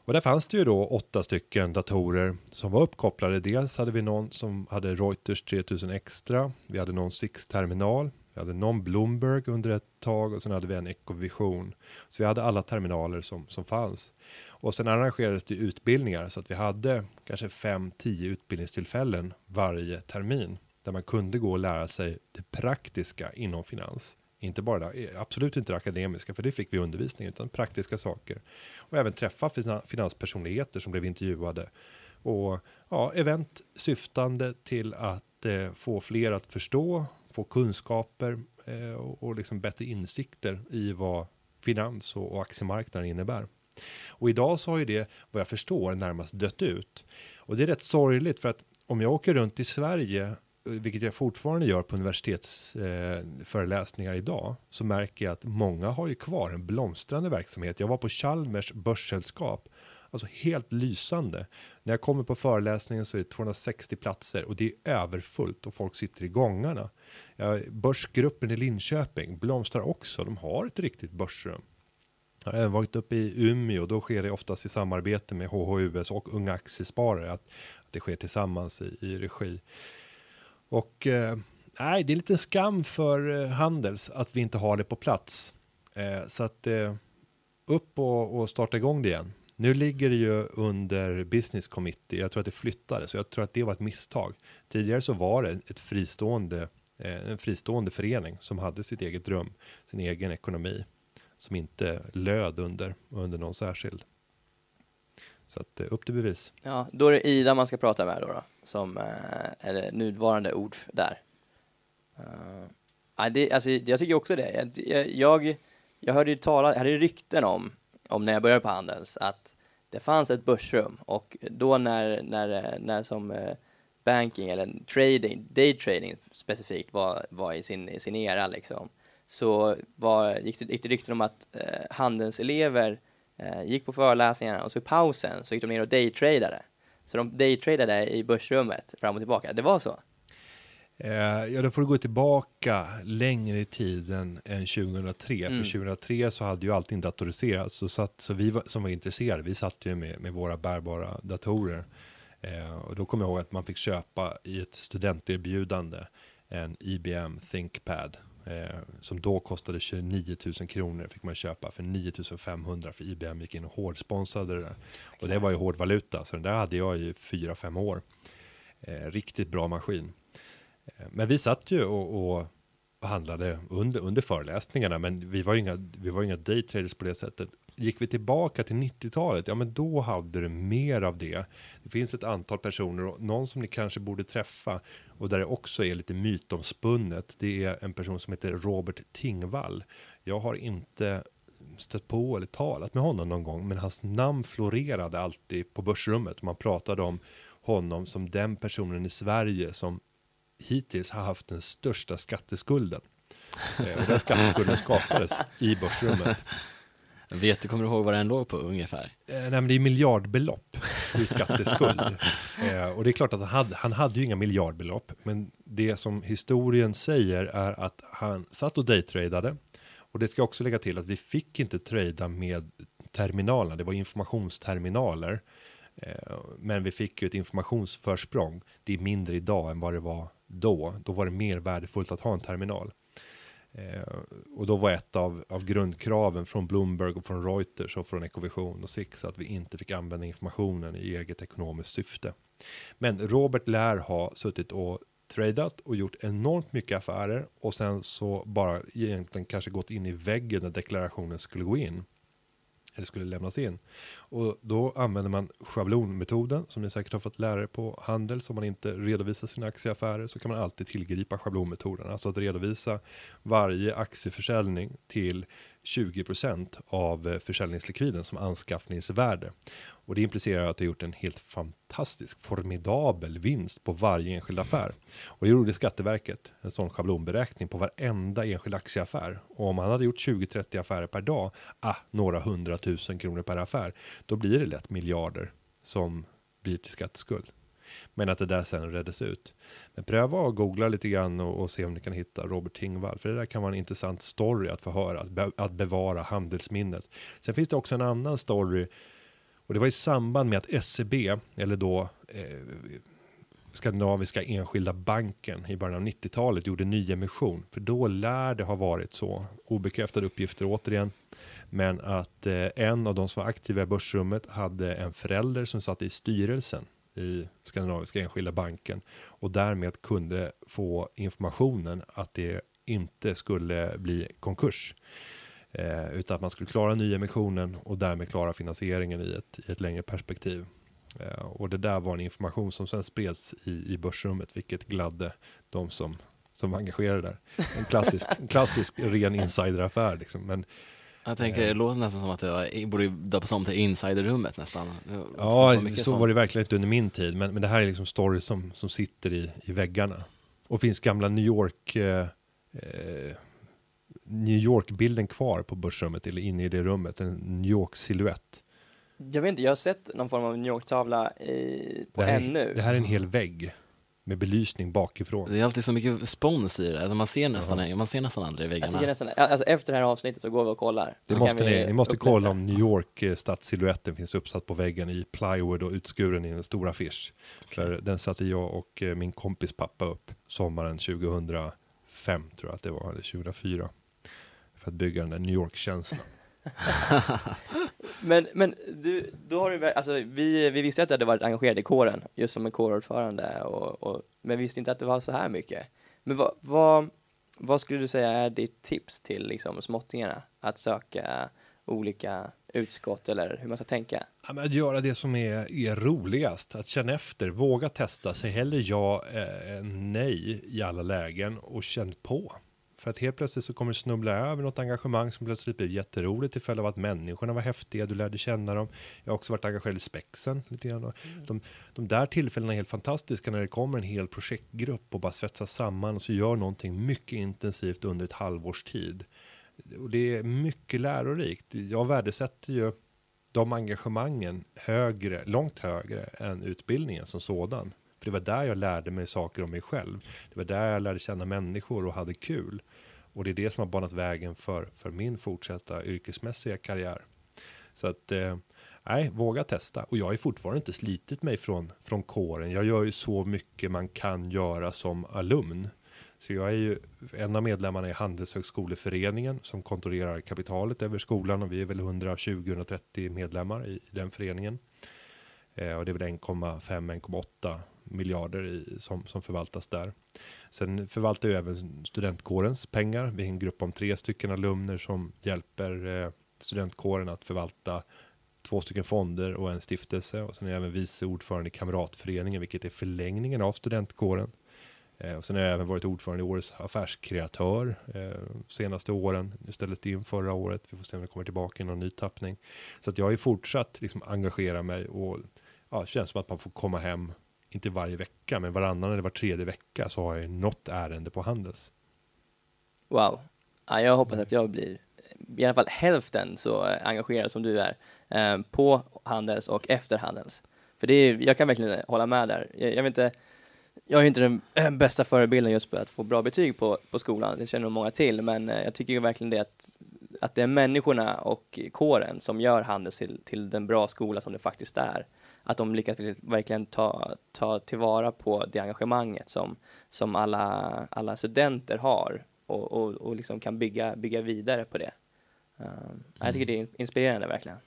Och där fanns det ju då åtta stycken datorer som var uppkopplade. Dels hade vi någon som hade Reuters 3000 extra. Vi hade någon Six-terminal. Vi hade någon Bloomberg under ett tag och sen hade vi en Ecovision. Så vi hade alla terminaler som, som fanns. Och sen arrangerades det utbildningar så att vi hade kanske 5-10 utbildningstillfällen varje termin där man kunde gå och lära sig det praktiska inom finans. Inte bara det, absolut inte det akademiska, för det fick vi undervisning, utan praktiska saker. Och även träffa finanspersonligheter som blev intervjuade. Och ja, event syftande till att eh, få fler att förstå, få kunskaper eh, och, och liksom bättre insikter i vad finans och, och aktiemarknaden innebär. Och idag så har ju det, vad jag förstår, närmast dött ut. Och det är rätt sorgligt för att om jag åker runt i Sverige, eh, vilket jag fortfarande gör på universitetsföreläsningar eh, idag, så märker jag att många har ju kvar en blomstrande verksamhet. Jag var på Chalmers börssällskap, alltså helt lysande. När jag kommer på föreläsningen så är det 260 platser och det är överfullt och folk sitter i gångarna. Börsgruppen i Linköping blomstrar också. De har ett riktigt börsrum. Jag har även varit uppe i Umeå, då sker det oftast i samarbete med HHUS och Unga Aktiesparare, att, att det sker tillsammans i, i regi. Och eh, nej, det är lite skam för eh, Handels att vi inte har det på plats. Eh, så att eh, upp och, och starta igång det igen. Nu ligger det ju under Business Committee. Jag tror att det flyttades, så jag tror att det var ett misstag. Tidigare så var det ett fristående, eh, en fristående förening som hade sitt eget rum, sin egen ekonomi, som inte löd under, under någon särskild. Så att eh, upp till bevis. Ja, då är det Ida man ska prata med då, då som eh, är det nuvarande ord där. Uh, det, alltså, jag tycker också det. Jag, jag, jag, hörde ju tala, jag hade rykten om, om när jag började på Handels, att det fanns ett börsrum och då när, när, när som eh, banking eller trading, daytrading specifikt var, var i, sin, i sin era liksom, så var, gick, det, gick det rykten om att eh, handelselever eh, gick på föreläsningarna och så i pausen så gick de ner och daytradade. Så de daytradade i börsrummet fram och tillbaka. Det var så? Eh, ja, då får du gå tillbaka längre i tiden än 2003. Mm. För 2003 så hade ju allting datoriserats. Så, satt, så vi var, som var intresserade, vi satt ju med, med våra bärbara datorer. Eh, och då kommer jag ihåg att man fick köpa i ett studenterbjudande en IBM ThinkPad. Eh, som då kostade 29 000 kronor fick man köpa för 9 500 för IBM gick in och hårdsponsrade det där. Och det var ju hård valuta, så den där hade jag i 4-5 år. Eh, riktigt bra maskin. Men vi satt ju och, och handlade under, under föreläsningarna, men vi var ju inga, vi var ju inga daytraders på det sättet. gick vi tillbaka till 90-talet, ja men då hade du mer av det. Det finns ett antal personer, och någon som ni kanske borde träffa, och där det också är lite mytomspunnet, det är en person som heter Robert Tingvall. Jag har inte stött på eller talat med honom någon gång, men hans namn florerade alltid på börsrummet. Man pratade om honom som den personen i Sverige som hittills har haft den största skatteskulden. Eh, och den skatteskulden skapades i börsrummet. Vet du, kommer du ihåg vad den låg på ungefär? Eh, nej, men det är miljardbelopp i skatteskuld. eh, och det är klart att han hade, han hade ju inga miljardbelopp, men det som historien säger är att han satt och daytradade. Och det ska också lägga till att vi fick inte trada med terminalerna, det var informationsterminaler. Eh, men vi fick ju ett informationsförsprång. Det är mindre idag än vad det var då. Då var det mer värdefullt att ha en terminal. Eh, och då var ett av, av grundkraven från Bloomberg och från Reuters och från Ecovision och Six att vi inte fick använda informationen i eget ekonomiskt syfte. Men Robert lär ha suttit och tradat och gjort enormt mycket affärer och sen så bara egentligen kanske gått in i väggen när deklarationen skulle gå in eller skulle lämnas in. Och då använder man schablonmetoden som ni säkert har fått lära er på handel. Så om man inte redovisar sina aktieaffärer så kan man alltid tillgripa schablonmetoden. Alltså att redovisa varje aktieförsäljning till 20% av eh, försäljningslikviden som anskaffningsvärde. Och det implicerar att du har gjort en helt fantastisk, formidabel vinst på varje enskild affär. Och det gjorde Skatteverket, en sån schablonberäkning på varenda enskild aktieaffär. Och om man hade gjort 20-30 affärer per dag, ah, några hundratusen kronor per affär, då blir det lätt miljarder som blir till skatteskuld. Men att det där sen reddes ut. Men pröva att googla lite grann och, och, se om ni kan hitta Robert Tingvall. För det där kan vara en intressant story att få höra, att, be, att bevara handelsminnet. Sen finns det också en annan story. Och det var i samband med att SEB, eller då eh, Skandinaviska Enskilda Banken i början av 90-talet gjorde nyemission. För då lär det ha varit så, obekräftade uppgifter återigen, men att eh, en av de som var aktiva i börsrummet hade en förälder som satt i styrelsen i Skandinaviska Enskilda Banken och därmed kunde få informationen att det inte skulle bli konkurs. Eh, utan att man skulle klara nyemissionen och därmed klara finansieringen i ett, i ett längre perspektiv. Eh, och det där var en information som sen spreds i, i börsrummet, vilket gladde de som, som var engagerade där. En klassisk, en klassisk ren insideraffär liksom. Men jag tänker, det låter nästan som att det borde döpas om till insiderrummet nästan. Ja, så, så sånt. var det verkligen inte under min tid, men, men det här är liksom stories som, som sitter i, i väggarna. Och finns gamla New York, eh, eh, New York-bilden kvar på börsrummet, eller inne i det rummet, en New York-silhuett. Jag vet inte, jag har sett någon form av New York-tavla i, på Det här, ännu. det här är en hel vägg med belysning bakifrån. Det är alltid så mycket spons i det, alltså man, ser nästan, man ser nästan aldrig Jag väggarna. tycker nästan, alltså efter det här avsnittet så går vi och kollar. Det måste ni, ni måste uppleva kolla om New York stadssilhuetten finns uppsatt på väggen i plywood och utskuren i en stor affisch. För den satte jag och eh, min kompis pappa upp sommaren 2005 tror jag att det var, eller 2004. För att bygga den där New York-känslan. [LAUGHS] Men, men du, då har du, alltså vi, vi visste att du hade varit engagerad i kåren, just som en kårordförande, och, och, men visste inte att det var så här mycket. Men vad, vad, vad skulle du säga är ditt tips till liksom småttingarna att söka olika utskott eller hur man ska tänka? Ja, men att göra det som är, är roligast, att känna efter, våga testa, säg hellre ja eh, än nej i alla lägen och känn på. För att helt plötsligt så kommer du snubbla över något engagemang som plötsligt blir jätteroligt till följd av att människorna var häftiga, du lärde känna dem. Jag har också varit engagerad i Spexen lite grann. De, de där tillfällena är helt fantastiska när det kommer en hel projektgrupp och bara svetsas samman och så gör någonting mycket intensivt under ett halvårs tid. Och det är mycket lärorikt. Jag värdesätter ju de engagemangen högre, långt högre än utbildningen som sådan. För det var där jag lärde mig saker om mig själv. Det var där jag lärde känna människor och hade kul. Och det är det som har banat vägen för, för min fortsatta yrkesmässiga karriär. Så att, eh, nej, våga testa. Och jag har ju fortfarande inte slitit mig från, från kåren. Jag gör ju så mycket man kan göra som alumn. Så jag är ju en av medlemmarna i Handelshögskoleföreningen som kontrollerar kapitalet över skolan och vi är väl 120-130 medlemmar i, i den föreningen. Eh, och det är väl 1,5-1,8 miljarder i, som, som förvaltas där. Sen förvaltar ju även studentkårens pengar. Vi är en grupp om tre stycken alumner som hjälper eh, studentkåren att förvalta två stycken fonder och en stiftelse och sen är jag även vice ordförande i kamratföreningen, vilket är förlängningen av studentkåren. Eh, och sen har jag även varit ordförande i årets affärskreatör eh, senaste åren. Nu ställdes det in förra året. Vi får se om det kommer tillbaka i någon ny tappning. Så att jag har ju fortsatt liksom engagera mig och ja, det känns som att man får komma hem, inte varje vecka, men varannan eller var tredje vecka så har jag något ärende på Handels. Wow. Ja, jag hoppas att jag blir i alla fall hälften så engagerad som du är eh, på Handels och efter Handels. För det är, jag kan verkligen hålla med där. Jag, jag vet inte, jag är inte den eh, bästa förebilden just på att få bra betyg på, på skolan, det känner nog många till, men eh, jag tycker ju verkligen det att, att det är människorna och kåren som gör Handels till, till den bra skola som det faktiskt är. Att de lyckas verkligen ta, ta tillvara på det engagemanget som, som alla, alla studenter har och, och, och liksom kan bygga, bygga vidare på det. Um, Jag tycker det är inspirerande verkligen.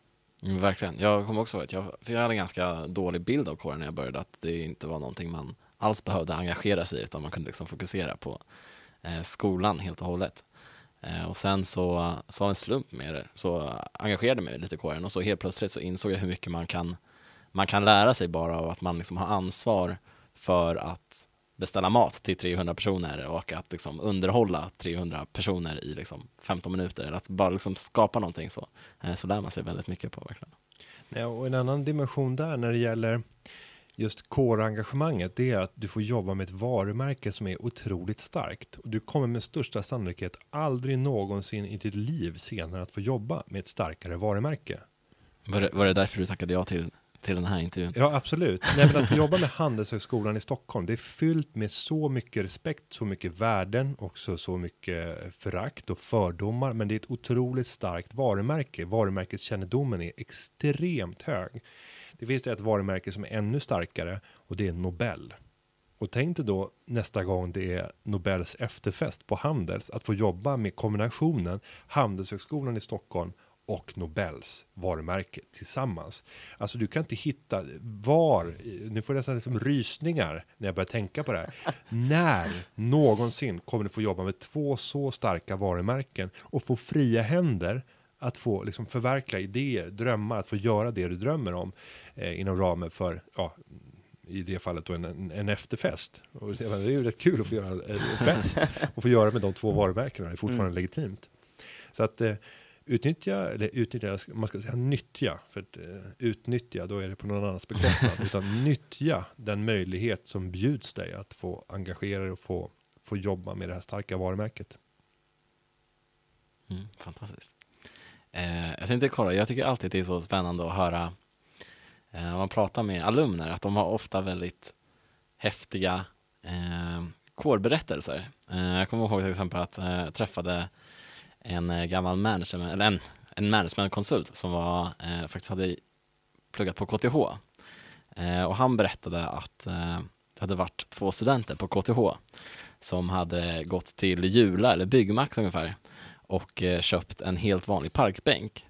Mm, verkligen. Jag kommer också ihåg att jag, för jag hade en ganska dålig bild av kåren när jag började, att det inte var någonting man alls behövde engagera sig i, utan man kunde liksom fokusera på eh, skolan helt och hållet. Eh, och sen så, så av en slump med det, så engagerade mig lite i kåren och så helt plötsligt så insåg jag hur mycket man kan, man kan lära sig bara av att man liksom har ansvar för att beställa mat till 300 personer och att liksom underhålla 300 personer i liksom 15 minuter. Eller att bara liksom skapa någonting så, eh, så lär man sig väldigt mycket på verkligen. Ja, och en annan dimension där när det gäller just kårengagemanget, det är att du får jobba med ett varumärke som är otroligt starkt. Och du kommer med största sannolikhet aldrig någonsin i ditt liv senare att få jobba med ett starkare varumärke. Var det, var det därför du tackade ja till, till den här intervjun? Ja, absolut. Nej, men att få jobba med Handelshögskolan i Stockholm, det är fyllt med så mycket respekt, så mycket värden, också så mycket förakt och fördomar, men det är ett otroligt starkt varumärke. Varumärkeskännedomen är extremt hög. Det finns det ett varumärke som är ännu starkare och det är Nobel. Och tänk dig då nästa gång det är Nobels efterfest på Handels att få jobba med kombinationen Handelshögskolan i Stockholm och Nobels varumärke tillsammans. Alltså du kan inte hitta var, nu får jag nästan liksom rysningar när jag börjar tänka på det här. [LAUGHS] När någonsin kommer du få jobba med två så starka varumärken och få fria händer att få liksom förverkliga idéer, drömmar, att få göra det du drömmer om eh, inom ramen för, ja, i det fallet då en, en, en efterfest. Och det är ju rätt kul att få göra en fest [LAUGHS] och få göra med de två varumärkena, det är fortfarande Mm. legitimt. Så att eh, utnyttja, eller utnyttja, man ska säga nyttja, för att eh, utnyttja, då är det på någon annans bekostnad, [LAUGHS] utan nyttja den möjlighet som bjuds dig att få engagera dig och få, få jobba med det här starka varumärket. Mm, fantastiskt. Eh, jag tänkte kolla, jag tycker alltid det är så spännande att höra eh, när man pratar med alumner, att de har ofta väldigt häftiga eh, kårberättelser. Eh, jag kommer ihåg till exempel att eh, jag träffade en eh, gammal management, eller en, en managementkonsult som var, eh, faktiskt hade pluggat på KTH. Eh, och han berättade att eh, det hade varit två studenter på KTH som hade gått till Jula eller Byggmax ungefär och eh, köpt en helt vanlig parkbänk.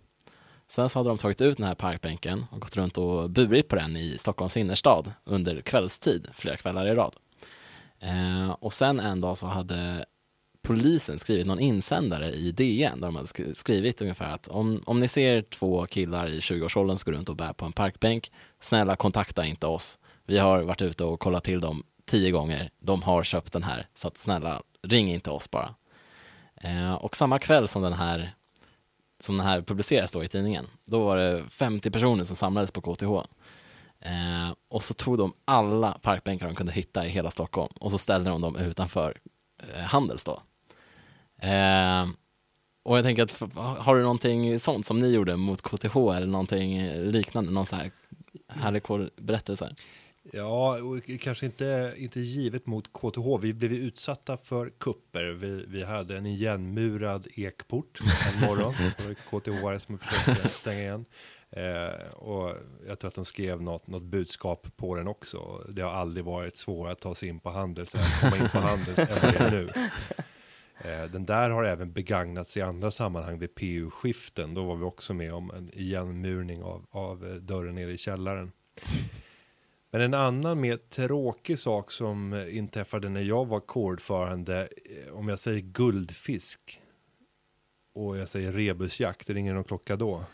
Sen så hade de tagit ut den här parkbänken och gått runt och burit på den i Stockholms innerstad under kvällstid, flera kvällar i rad. Eh, och sen en dag så hade polisen skrivit någon insändare i DN där de hade skrivit ungefär att om, om ni ser två killar i 20-årsåldern som går runt och bär på en parkbänk, snälla kontakta inte oss. Vi har varit ute och kollat till dem tio gånger, de har köpt den här, så att snälla ring inte oss bara. Eh, och samma kväll som den här som den här publiceras då i tidningen, då var det 50 personer som samlades på KTH. Eh, och så tog de alla parkbänkar de kunde hitta i hela Stockholm och så ställde de dem utanför eh, Handels då. Eh, och jag tänker att, har du någonting sånt som ni gjorde mot KTH eller någonting liknande, någon sån här härlig berättelse? Ja, kanske inte, inte givet mot KTH. Vi blev utsatta för kupper. Vi, vi hade en igenmurad ekport en morgon. [LAUGHS] Det var KTH som försökte stänga igen. Eh, och jag tror att de skrev något, något budskap på den också. Det har aldrig varit svårare att ta sig in på Handels än att komma in på Handels än det är nu. [LAUGHS] Eh, den där har även begagnats i andra sammanhang vid PU-skiften. Då var vi också med om en igenmurning av, av eh, dörren nere i källaren. Men en annan mer tråkig sak som eh, inträffade när jag var kårordförande, eh, om jag säger guldfisk. och jag säger rebusjakt, det ringer någon klocka då.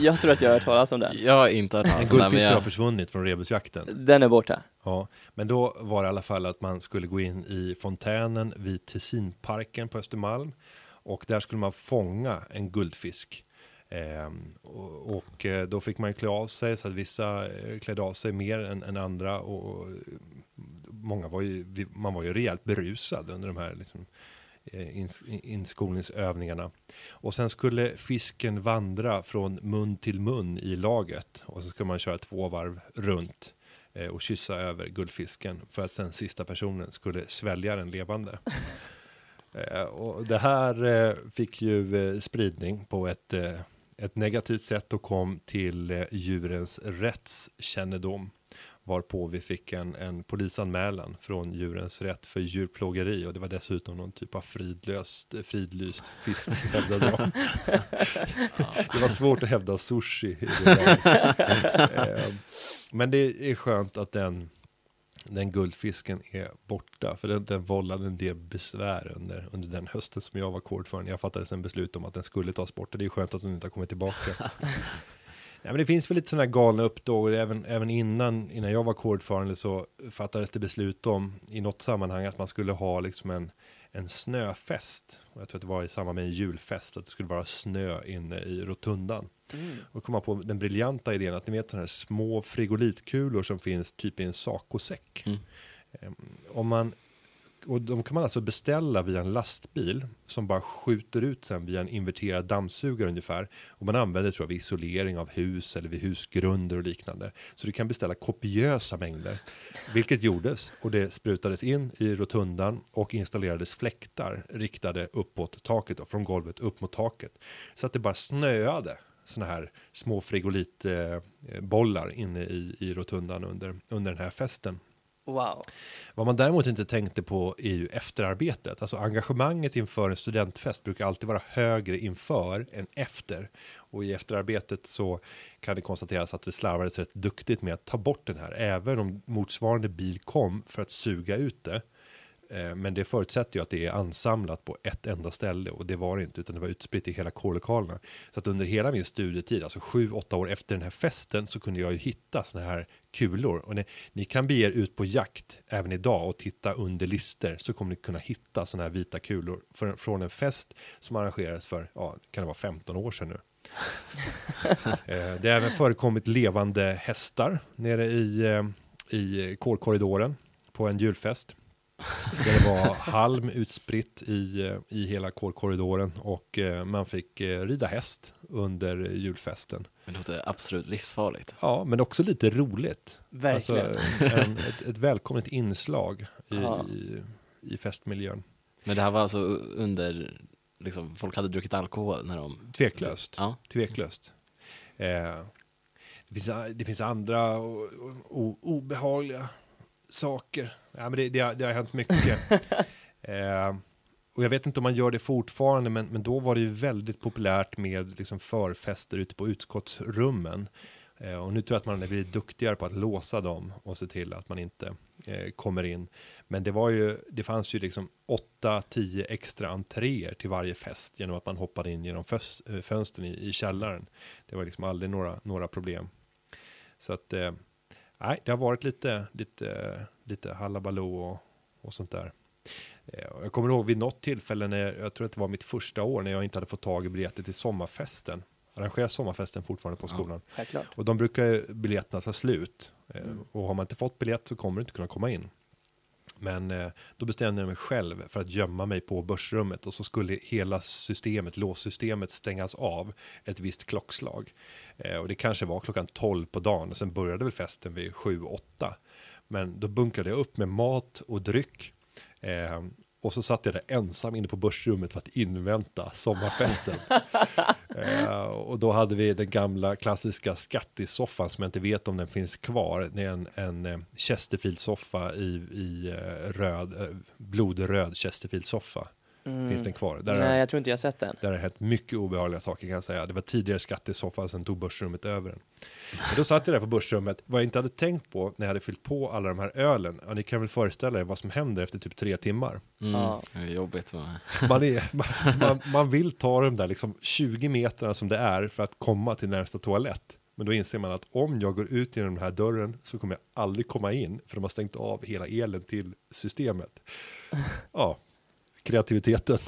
Jag tror att jag har hört talas om den. [LAUGHS] Jag har inte hört En talas om det, men guldfisk har jag... försvunnit från rebusjakten. Den är borta. Ja, men då var det i alla fall att man skulle gå in i fontänen vid Tessinparken på Östermalm och där skulle man fånga en guldfisk. Ehm, och, och eh, då fick man ju klä av sig så att vissa eh, klädde av sig mer än, än andra och och många var ju, man var ju rejält berusad under de här liksom, eh, inskolningsövningarna. Och sen skulle fisken vandra från mun till mun i laget och så skulle man köra två varv runt eh, och kyssa över guldfisken för att sen sista personen skulle svälja den levande. [LAUGHS] Eh, och det här eh, fick ju eh, spridning på ett, eh, ett negativt sätt och kom till eh, djurens rättskännedom. Varpå vi fick en, en polisanmälan från djurens rätt för djurplågeri och det var dessutom någon typ av fridlöst, fridlyst fisk hävdade de. [LAUGHS] Det var svårt att hävda sushi. det. [LAUGHS] Eh, Men det är skönt att den, den guldfisken är borta, för den, den vållade en del besvär under, under den hösten som jag var kårordförande. Jag fattade sen beslut om att den skulle tas bort och det är skönt att den inte har kommit tillbaka. [LAUGHS] Ja, men det finns väl lite sådana här galna och även, även innan, innan jag var kårordförande så fattades det beslut om i något sammanhang att man skulle ha liksom en, en snöfest. Och jag tror att det var i samband med en julfest, att det skulle vara snö inne i rotundan. Och kom man på den briljanta idén att ni vet sådana här små frigolitkulor som finns typ i en sacosäck. Mm. Ehm, Om man, och de kan man alltså beställa via en lastbil som bara skjuter ut sen via en inverterad dammsugare ungefär. Och man använder tror jag vid isolering av hus eller vid husgrunder och liknande. Så du kan beställa kopiösa mängder. Vilket gjordes och det sprutades in i rotundan och installerades fläktar riktade uppåt taket och från golvet upp mot taket. Så att det bara snöade såna här små frigolitbollar eh, bollar inne i, i rotundan under, under den här festen. Wow. Vad man däremot inte tänkte på är ju efterarbetet. Alltså engagemanget inför en studentfest brukar alltid vara högre inför än efter. Och i efterarbetet så kan det konstateras att det slarvades rätt duktigt med att ta bort den här, även om motsvarande bil kom för att suga ut det. Eh, Men det förutsätter ju att det är ansamlat på ett enda ställe och det var det inte utan det var utspritt i hela kårlokalerna. Så att under hela min studietid, alltså sju, åtta år efter den här festen så kunde jag ju hitta såna här kulor. Och ni, ni kan be er ut på jakt även idag och titta under lister så kommer ni kunna hitta såna här vita kulor för, från en fest som arrangerades för, ja, kan det vara 15 år sedan nu. [LAUGHS] Eh, Det har även förekommit levande hästar nere i, eh, i kårkorridoren på en julfest. Där det var halm utspritt i, eh, i hela kårkorridoren och eh, man fick eh, rida häst under julfesten. Det låter absolut livsfarligt. Ja, men också lite roligt. Verkligen. Alltså, en, ett, ett välkommet inslag i, Ja. i, i festmiljön. Men det här var alltså under, liksom, folk hade druckit alkohol när de... Tveklöst. Ja. Tveklöst. Eh, det, finns, det finns andra o, o, obehagliga saker. Ja, men det, det, har, det har hänt mycket. [LAUGHS] eh, och jag vet inte om man gör det fortfarande, men, men då var det ju väldigt populärt med liksom förfester ute på utskottsrummen. Eh, och nu tror jag att man är blivit duktigare på att låsa dem och se till att man inte eh, kommer in. Men det var ju, det fanns ju liksom 8-10 extra entréer till varje fest genom att man hoppade in genom fös, eh, fönstren i, i källaren. Det var liksom aldrig några, några problem. Så att, eh, nej, det har varit lite, lite, lite hallabaloo och, och sånt där. Eh, Jag kommer ihåg vid något tillfälle när, jag tror att det var mitt första år, när jag inte hade fått tag i biljetter till sommarfesten. Arrangerar sommarfesten fortfarande på Ja. skolan. Självklart. Och de brukar ju biljetterna ta slut. Eh, Och har man inte fått biljett så kommer du inte kunna komma in. Men eh, då bestämde jag mig själv för att gömma mig på börsrummet och så skulle hela systemet, låssystemet stängas av ett visst klockslag. Eh, och det kanske var klockan 12 på dagen och sen började väl festen vid 7-8. Men då bunkrade jag upp med mat och dryck. Eh, och så satt jag där ensam inne på börsrummet för att invänta sommarfesten. [LAUGHS] Eh, och då hade vi den gamla klassiska skattissoffan som jag inte vet om den finns kvar. Det är en, en eh, Chesterfield-soffa i, i eh, röd, eh, blodröd Chesterfield-soffa. Mm. Finns den kvar? Där, Nej, har, jag tror inte jag sett den. där har hänt mycket obehagliga saker kan jag säga. Det var tidigare skatt i soffan, sen tog börsrummet över den. Men då satt jag där på börsrummet, vad jag inte hade tänkt på när jag hade fyllt på alla de här ölen. Ja, ni kan väl föreställa er vad som händer efter typ tre timmar. Mm. Ja. Det är jobbigt. Va? Man, är, [LAUGHS] man, man, man vill ta de där liksom 20 meterna som det är för att komma till närmsta toalett. Men då inser man att om jag går ut genom den här dörren så kommer jag aldrig komma in för de har stängt av hela elen till systemet. Ja, kreativiteten. [LAUGHS]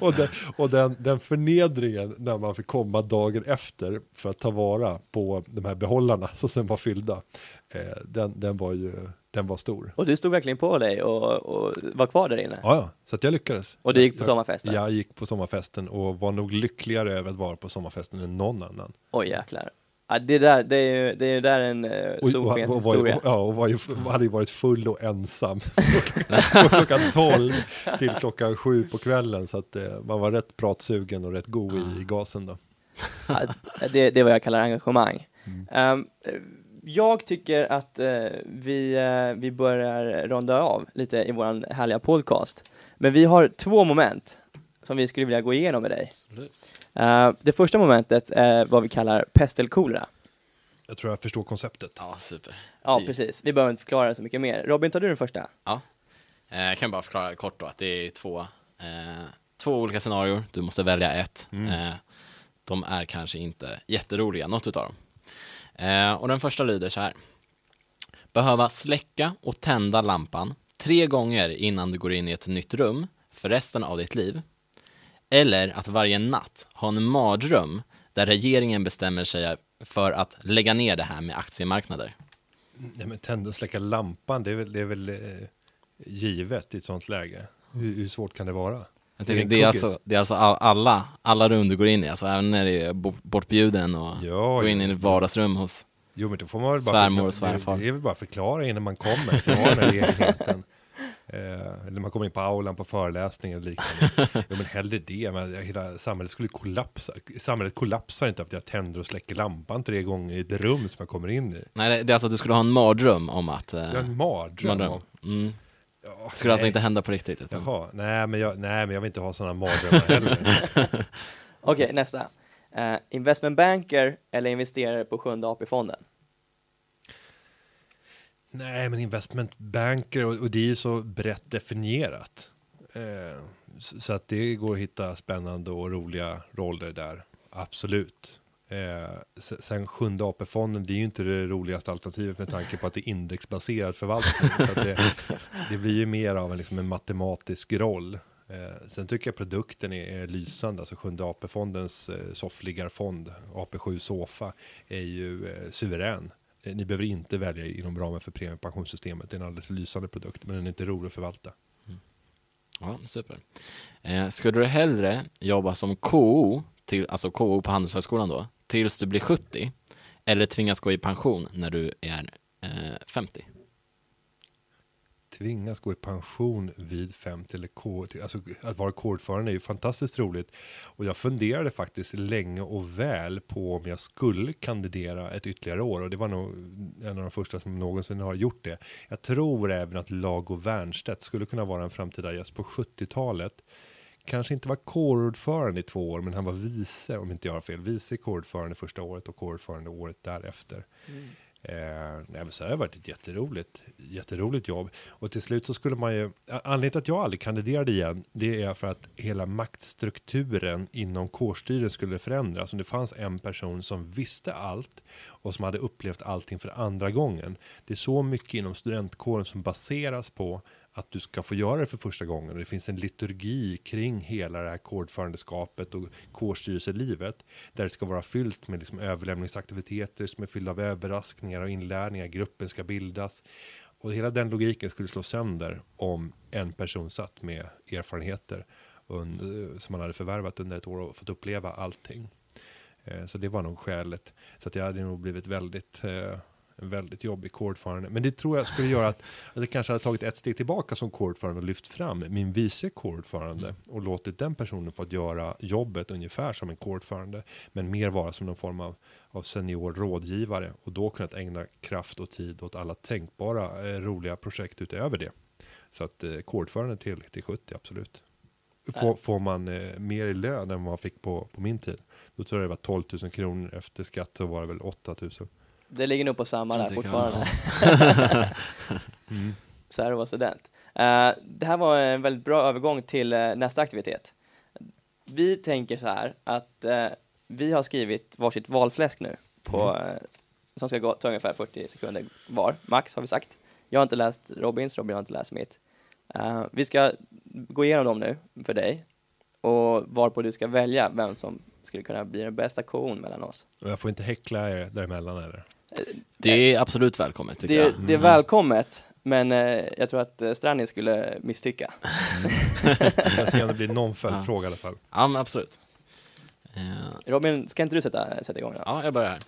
och den, och den, den förnedringen när man fick komma dagen efter för att ta vara på de här behållarna som sen var fyllda. Eh, den, den var ju, den var stor. Och du stod verkligen på dig och, och var kvar där inne. Ja, ja, så att jag lyckades. Och du gick på jag, sommarfesten? Jag gick på sommarfesten och var nog lyckligare över att vara på sommarfesten än någon annan. Oj jäklar. Ja, det där, det är ju det är ju där en var ju- solskenshistoria. ja, och var ju, hade ju varit full och ensam. [LAUGHS] Från klockan 12 till klockan 7 på kvällen. Så att eh, man var rätt pratsugen och rätt god i gasen då. Ja, det, det är vad jag kallar engagemang. Mm. Eh, jag tycker att eh, vi, eh, vi börjar ronda av lite i våran härliga podcast. Men vi har två moment som vi skulle vilja gå igenom med dig. Eh, det första momentet är vad vi kallar pest eller kolera. Jag tror jag förstår konceptet. Ja, super. Ja, Vi- precis. Vi behöver inte förklara så mycket mer. Robin, tar du den första? Eh, Jag kan bara förklara kort då att det är två, eh, två olika scenarier. Du måste välja ett. Mm. Eh, de är kanske inte jätteroliga, något utav dem. Eh, och den första lyder så här. Behöva släcka och tända lampan tre gånger innan du går in i ett nytt rum för resten av ditt liv. Eller att varje natt ha en mardröm där regeringen bestämmer sig för att lägga ner det här med aktiemarknader. Nej, men tända och släcka lampan, det är väl, det är väl eh, givet i ett sånt läge. Hur, hur svårt kan det vara? Det är det, är alltså, det är alltså all- alla, alla du går in i, alltså även när det är bo- bortbjuden och Ja, gå in i ett vardagsrum hos... Jo, men då får man väl bara Svärmor och svärfar. Det, det är väl bara förklara innan man kommer. [LAUGHS] Eh, eller man kommer in på aulan på föreläsning eller liknande. [LAUGHS] Jo, men hellre det. Men hela samhället skulle kollapsa. Samhället kollapsar inte av att jag tänder och släcker lampan tre gånger i ett rum som jag kommer in i. Nej, det- är alltså att du skulle ha en mardröm om att... Eh, har en mardröm. mardröm. Mm. Ja, Det skulle alltså nej. inte hända på riktigt. Utan... Jaha, nej men, jag, nej men jag vill inte ha sådana mardrömmar heller. [LAUGHS] Okej, nästa. Uh, investment banker eller investerare på sjunde AP-fonden? Nej men investment banker och, och det är ju så brett definierat. Eh, så, så att det går att hitta spännande och roliga roller där. Absolut. Eh, sen sjunde AP-fonden, det är ju inte det roligaste alternativet med tanke på att det är indexbaserad förvaltning. så att det, det blir ju mer av en, liksom en matematisk roll. Eh, sen tycker jag produkten är, är lysande, alltså sjunde AP-fondens eh, soffliggarfond, AP7 Sofa, är ju eh, suverän. Eh, ni behöver inte välja inom ramen för premiepensionssystemet, det är en alldeles lysande produkt, men den är inte rolig att förvalta. Mm. Ja, super. Eh, skulle du hellre jobba som KO, till, alltså KO på Handelshögskolan då, tills du blir 70? Eller tvingas gå i pension när du är eh, 50? Tvingas gå i pension vid 50 eller K, alltså att vara kårordförande är ju fantastiskt roligt. Och jag funderade faktiskt länge och väl på om jag skulle kandidera ett ytterligare år och det var nog en av de första som någonsin har gjort det. Jag tror även att Lago Wernstedt skulle kunna vara en framtida gäst på 70-talet. Kanske inte var kårordförande i två år, men han var vice, om inte jag har fel, vice kårordförande första året och kårordförande året därefter. Mm. Eh, nej, men så har det varit ett jätteroligt, jätteroligt jobb. Och till slut så skulle man ju, anledningen till att jag aldrig kandiderade igen, det är för att hela maktstrukturen inom kårstyren skulle förändras. Om det fanns en person som visste allt och som hade upplevt allting för andra gången. Det är så mycket inom studentkåren som baseras på att du ska få göra det för första gången. Och det finns en liturgi kring hela det här kårordförandeskapet och kårstyrelselivet. Där det ska vara fyllt med liksom överlämningsaktiviteter som är fyllda av överraskningar och inlärningar. Gruppen ska bildas. Och hela den logiken skulle slå sönder om en person satt med erfarenheter under, eh, som man hade förvärvat under ett år och fått uppleva allting. Eh, så det var nog skälet. Så att jag hade nog blivit väldigt, eh, en väldigt jobbig kårordförande. Men det tror jag skulle göra att, att jag kanske hade tagit ett steg tillbaka som kårordförande och lyft fram min vice kårordförande och låtit den personen få göra jobbet ungefär som en kårordförande. Men mer vara som någon form av, av senior rådgivare och då kunnat ägna kraft och tid åt alla tänkbara eh, roliga projekt utöver det. Så att eh, kodförande till, till 70, absolut. Får, får man eh, mer i lön än vad man fick på, på min tid. Då tror jag det var 12 000 kronor efter skatt så var det väl 8 000. Det ligger nog på samma där fortfarande. [LAUGHS] Mm. Så här vara student. Eh, det här var en väldigt bra övergång till eh, nästa aktivitet. Vi tänker så här att eh, vi har skrivit varsitt valfläsk nu på, Mm. som ska gå, ta ungefär 40 sekunder var, max har vi sagt. Jag har inte läst Robins, Robin har inte läst mitt. Vi ska gå igenom dem nu för dig och varpå du ska välja vem som skulle kunna bli den bästa kon mellan oss. Och jag får inte häckla er däremellan eller? Det är absolut välkommet tycker Det, jag. det är välkommet, men eh, jag tror att eh, Strani skulle misstycka. [LAUGHS] Jag ser om det blir någon [LAUGHS] följdfråga i alla fall. Ja, men absolut. Eh, Robin, ska inte du sätta, sätta igång då? Ja, jag börjar här.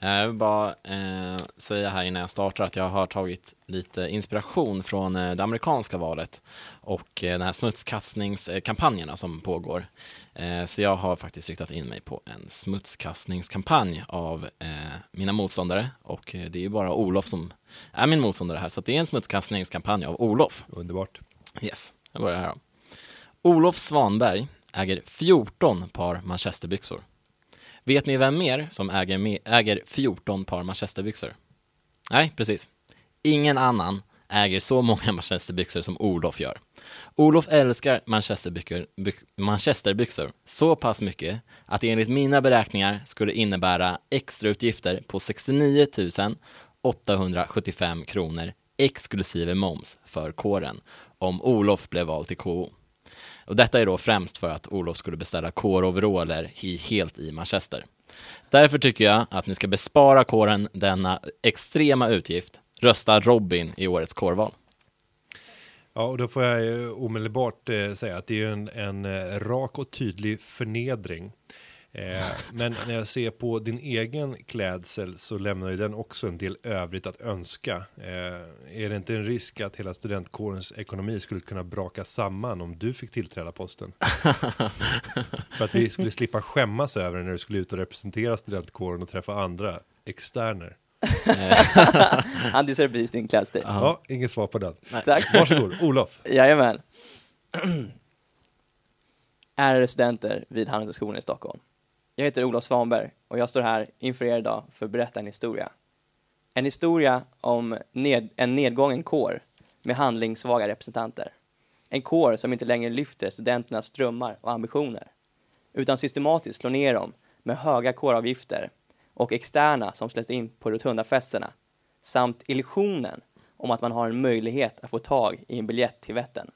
Eh, Jag vill bara eh, säga här innan jag startar att jag har tagit lite inspiration från eh, det amerikanska valet och eh, den här smutskastningskampanjerna som pågår. Eh, så jag har faktiskt riktat in mig på en smutskastningskampanj av mina motståndare och det är ju bara Olof som är min motståndare här så det är en smutskastningskampanj av Olof. Underbart. Yes, jag börjar här då. Olof Svanberg äger 14 par manchesterbyxor. Vet ni vem mer som äger, äger 14 par manchesterbyxor? Nej, precis. Ingen annan äger så många manchesterbyxor som Olof gör. Olof älskar manchesterbyxor, byx, manchesterbyxor så pass mycket att det enligt mina beräkningar skulle innebära extrautgifter på 69 875 kronor exklusive moms för kåren om Olof blev vald till KO. Och detta är då främst för att Olof skulle beställa kåroveraller helt i Manchester. Därför tycker jag att ni ska bespara kåren denna extrema utgift. Rösta Robin i årets kårval. Ja, och då får jag ju omedelbart eh, säga att det är ju en, en eh, rak och tydlig förnedring. Eh, men när jag ser på din egen klädsel så lämnar ju den också en del övrigt att önska. Eh, är det inte en risk att hela studentkårens ekonomi skulle kunna braka samman om du fick tillträda posten? [LAUGHS] För att vi skulle slippa skämmas över när du skulle ut och representera studentkåren och träffa andra externer. [LAUGHS] Han dissar precis din klädstil. Ja, inget svar på den. Tack. Varsågod, Olof. Jajamän. [CLEARS THROAT] Ärade studenter vid Handelshögskolan i Stockholm. Jag heter Olof Svanberg och jag står här inför er idag för att berätta en historia. En historia om ned, en nedgången kår med handlingssvaga representanter. En kår som inte längre lyfter studenternas drömmar och ambitioner, utan systematiskt slår ner dem med höga kåravgifter och externa som släpps in på Rotundafesterna, samt illusionen om att man har en möjlighet att få tag i en biljett till Vättern.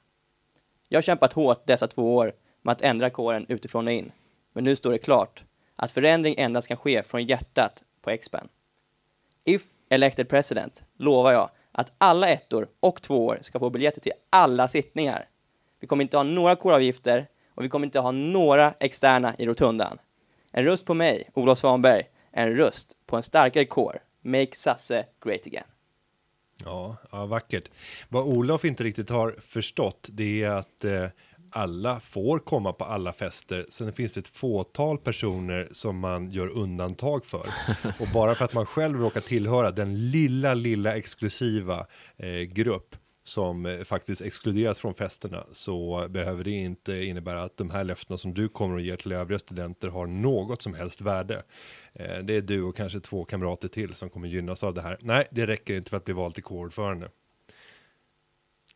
Jag har kämpat hårt dessa två år med att ändra kåren utifrån och in, men nu står det klart att förändring endast kan ske från hjärtat på Expen. If elected president lovar jag att alla ettor och tvåor ska få biljetter till alla sittningar. Vi kommer inte ha några kåravgifter och vi kommer inte ha några externa i rotundan. En röst på mig, Olof Svanberg, är en röst på en starkare kår. Make Sasse great again. Ja, ja, vackert. Vad Olof inte riktigt har förstått, det är att eh, alla får komma på alla fester. Sen finns det ett fåtal personer som man gör undantag för. [LAUGHS] Och bara för att man själv råkar tillhöra den lilla, lilla exklusiva eh, grupp som eh, faktiskt exkluderas från festerna så behöver det inte innebära att de här löftena som du kommer att ge till övriga studenter har något som helst värde. Eh, det är du och kanske två kamrater till som kommer gynnas av det här. Nej, det räcker inte för att bli vald till kårordförande.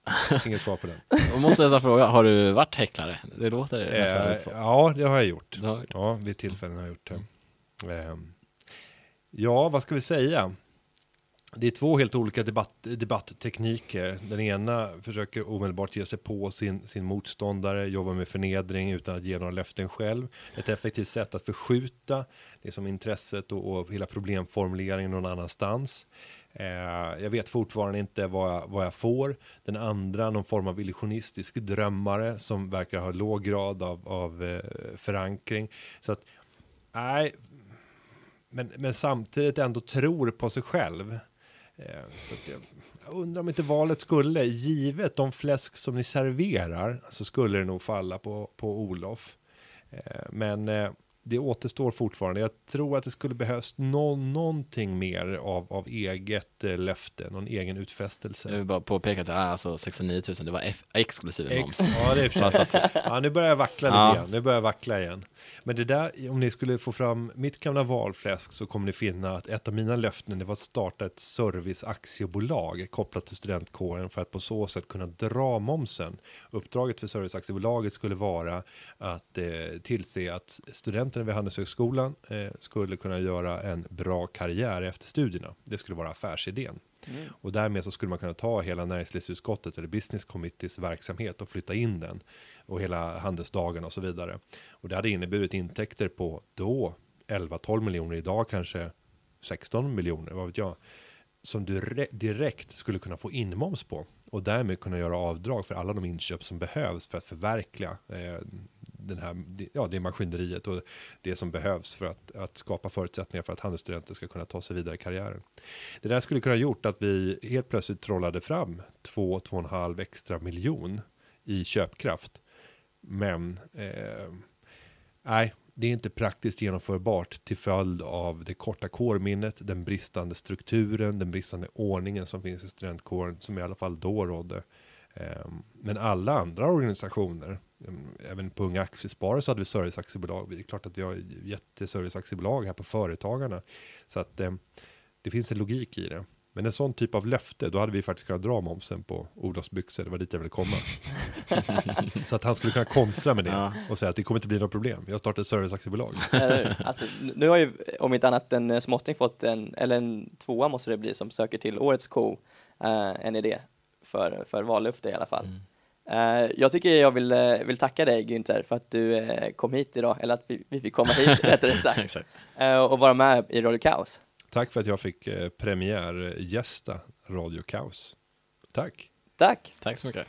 [LAUGHS] Inget svar på den. Jag måste nästan fråga, har du varit häcklare? Det låter nästan Eh, lite så. ja, det har jag gjort. Har- Ja, vid tillfällen har jag gjort det. Ehm, ja, vad ska vi säga? Det är två helt olika debatt, debatttekniker. Den ena försöker omedelbart ge sig på sin, sin motståndare, jobba med förnedring utan att ge några löften själv. Ett effektivt sätt att förskjuta liksom intresset och, och hela problemformuleringen någon annanstans. Eh, jag vet fortfarande inte vad jag, vad jag får. Den andra, någon form av illusionistisk drömmare som verkar ha låg grad av, av eh, förankring. Så att, nej, men, men samtidigt ändå tror på sig själv. Eh, så att jag, jag undrar om inte valet skulle, givet de fläsk som ni serverar, så skulle det nog falla på, på Olof. Eh, men eh, det återstår fortfarande. Jag tror att det skulle behövas någon, någonting mer av, av eget eh, löfte, någon egen utfästelse. Jag vill bara påpeka att det är alltså 69 000, det var F- exklusive moms. Ex ja, det är att- Ja, nu börjar jag vackla lite Ja. igen. Nu börjar jag vackla igen. Men det där, om ni skulle få fram mitt gamla valfläsk så kommer ni finna att ett av mina löften det var att starta ett serviceaktiebolag kopplat till studentkåren för att på så sätt kunna dra momsen. Uppdraget för serviceaktiebolaget skulle vara att eh, tillse att studenterna vid Handelshögskolan eh, skulle kunna göra en bra karriär efter studierna. Det skulle vara affärsidén. Mm. Och därmed så skulle man kunna ta hela näringslivsutskottet eller business committees verksamhet och flytta in den och hela handelsdagen och så vidare. Och det hade inneburit intäkter på då 11-12 miljoner, idag kanske 16 miljoner, vad vet jag, som du re- direkt skulle kunna få inmoms på och därmed kunna göra avdrag för alla de inköp som behövs för att förverkliga eh, den här, det- ja, det maskineriet och det som behövs för att, att skapa förutsättningar för att handelsstudenter ska kunna ta sig vidare i karriären. Det där skulle kunna gjort att vi helt plötsligt trollade fram 2-2,5 extra miljon i köpkraft. Men eh, nej, det är inte praktiskt genomförbart till följd av det korta kårminnet, den bristande strukturen, den bristande ordningen som finns i studentkåren, som i alla fall då rådde. Ehm, men alla andra organisationer, ehm, även på Unga Aktiesparare så hade vi serviceaktiebolag. Det är klart att vi har jätteserviceaktiebolag här på Företagarna. Så att ehm, det finns en logik i det. Men en sån typ av löfte, då hade vi faktiskt kunnat dra momsen på Olofs byxor. Det var dit jag ville komma. [LAUGHS] så att han skulle kunna kontra med det Ja. och säga att det kommer inte bli något problem. Jag startar ett serviceaktiebolag. Alltså, nu har ju om inte annat en eh, småtting fått en, eller en tvåa måste det bli som söker till årets ko, eh, en idé för, för vallöfte i alla fall. Eh, jag tycker jag vill, eh, vill tacka dig Günther för att du eh, kom hit idag, eller att vi, vi fick komma hit [LAUGHS] rättare sagt, och vara med i Radio Kaos. Tack för att jag fick eh, premiärgästa Radio Kaos. Tack. Tack. Tack så mycket.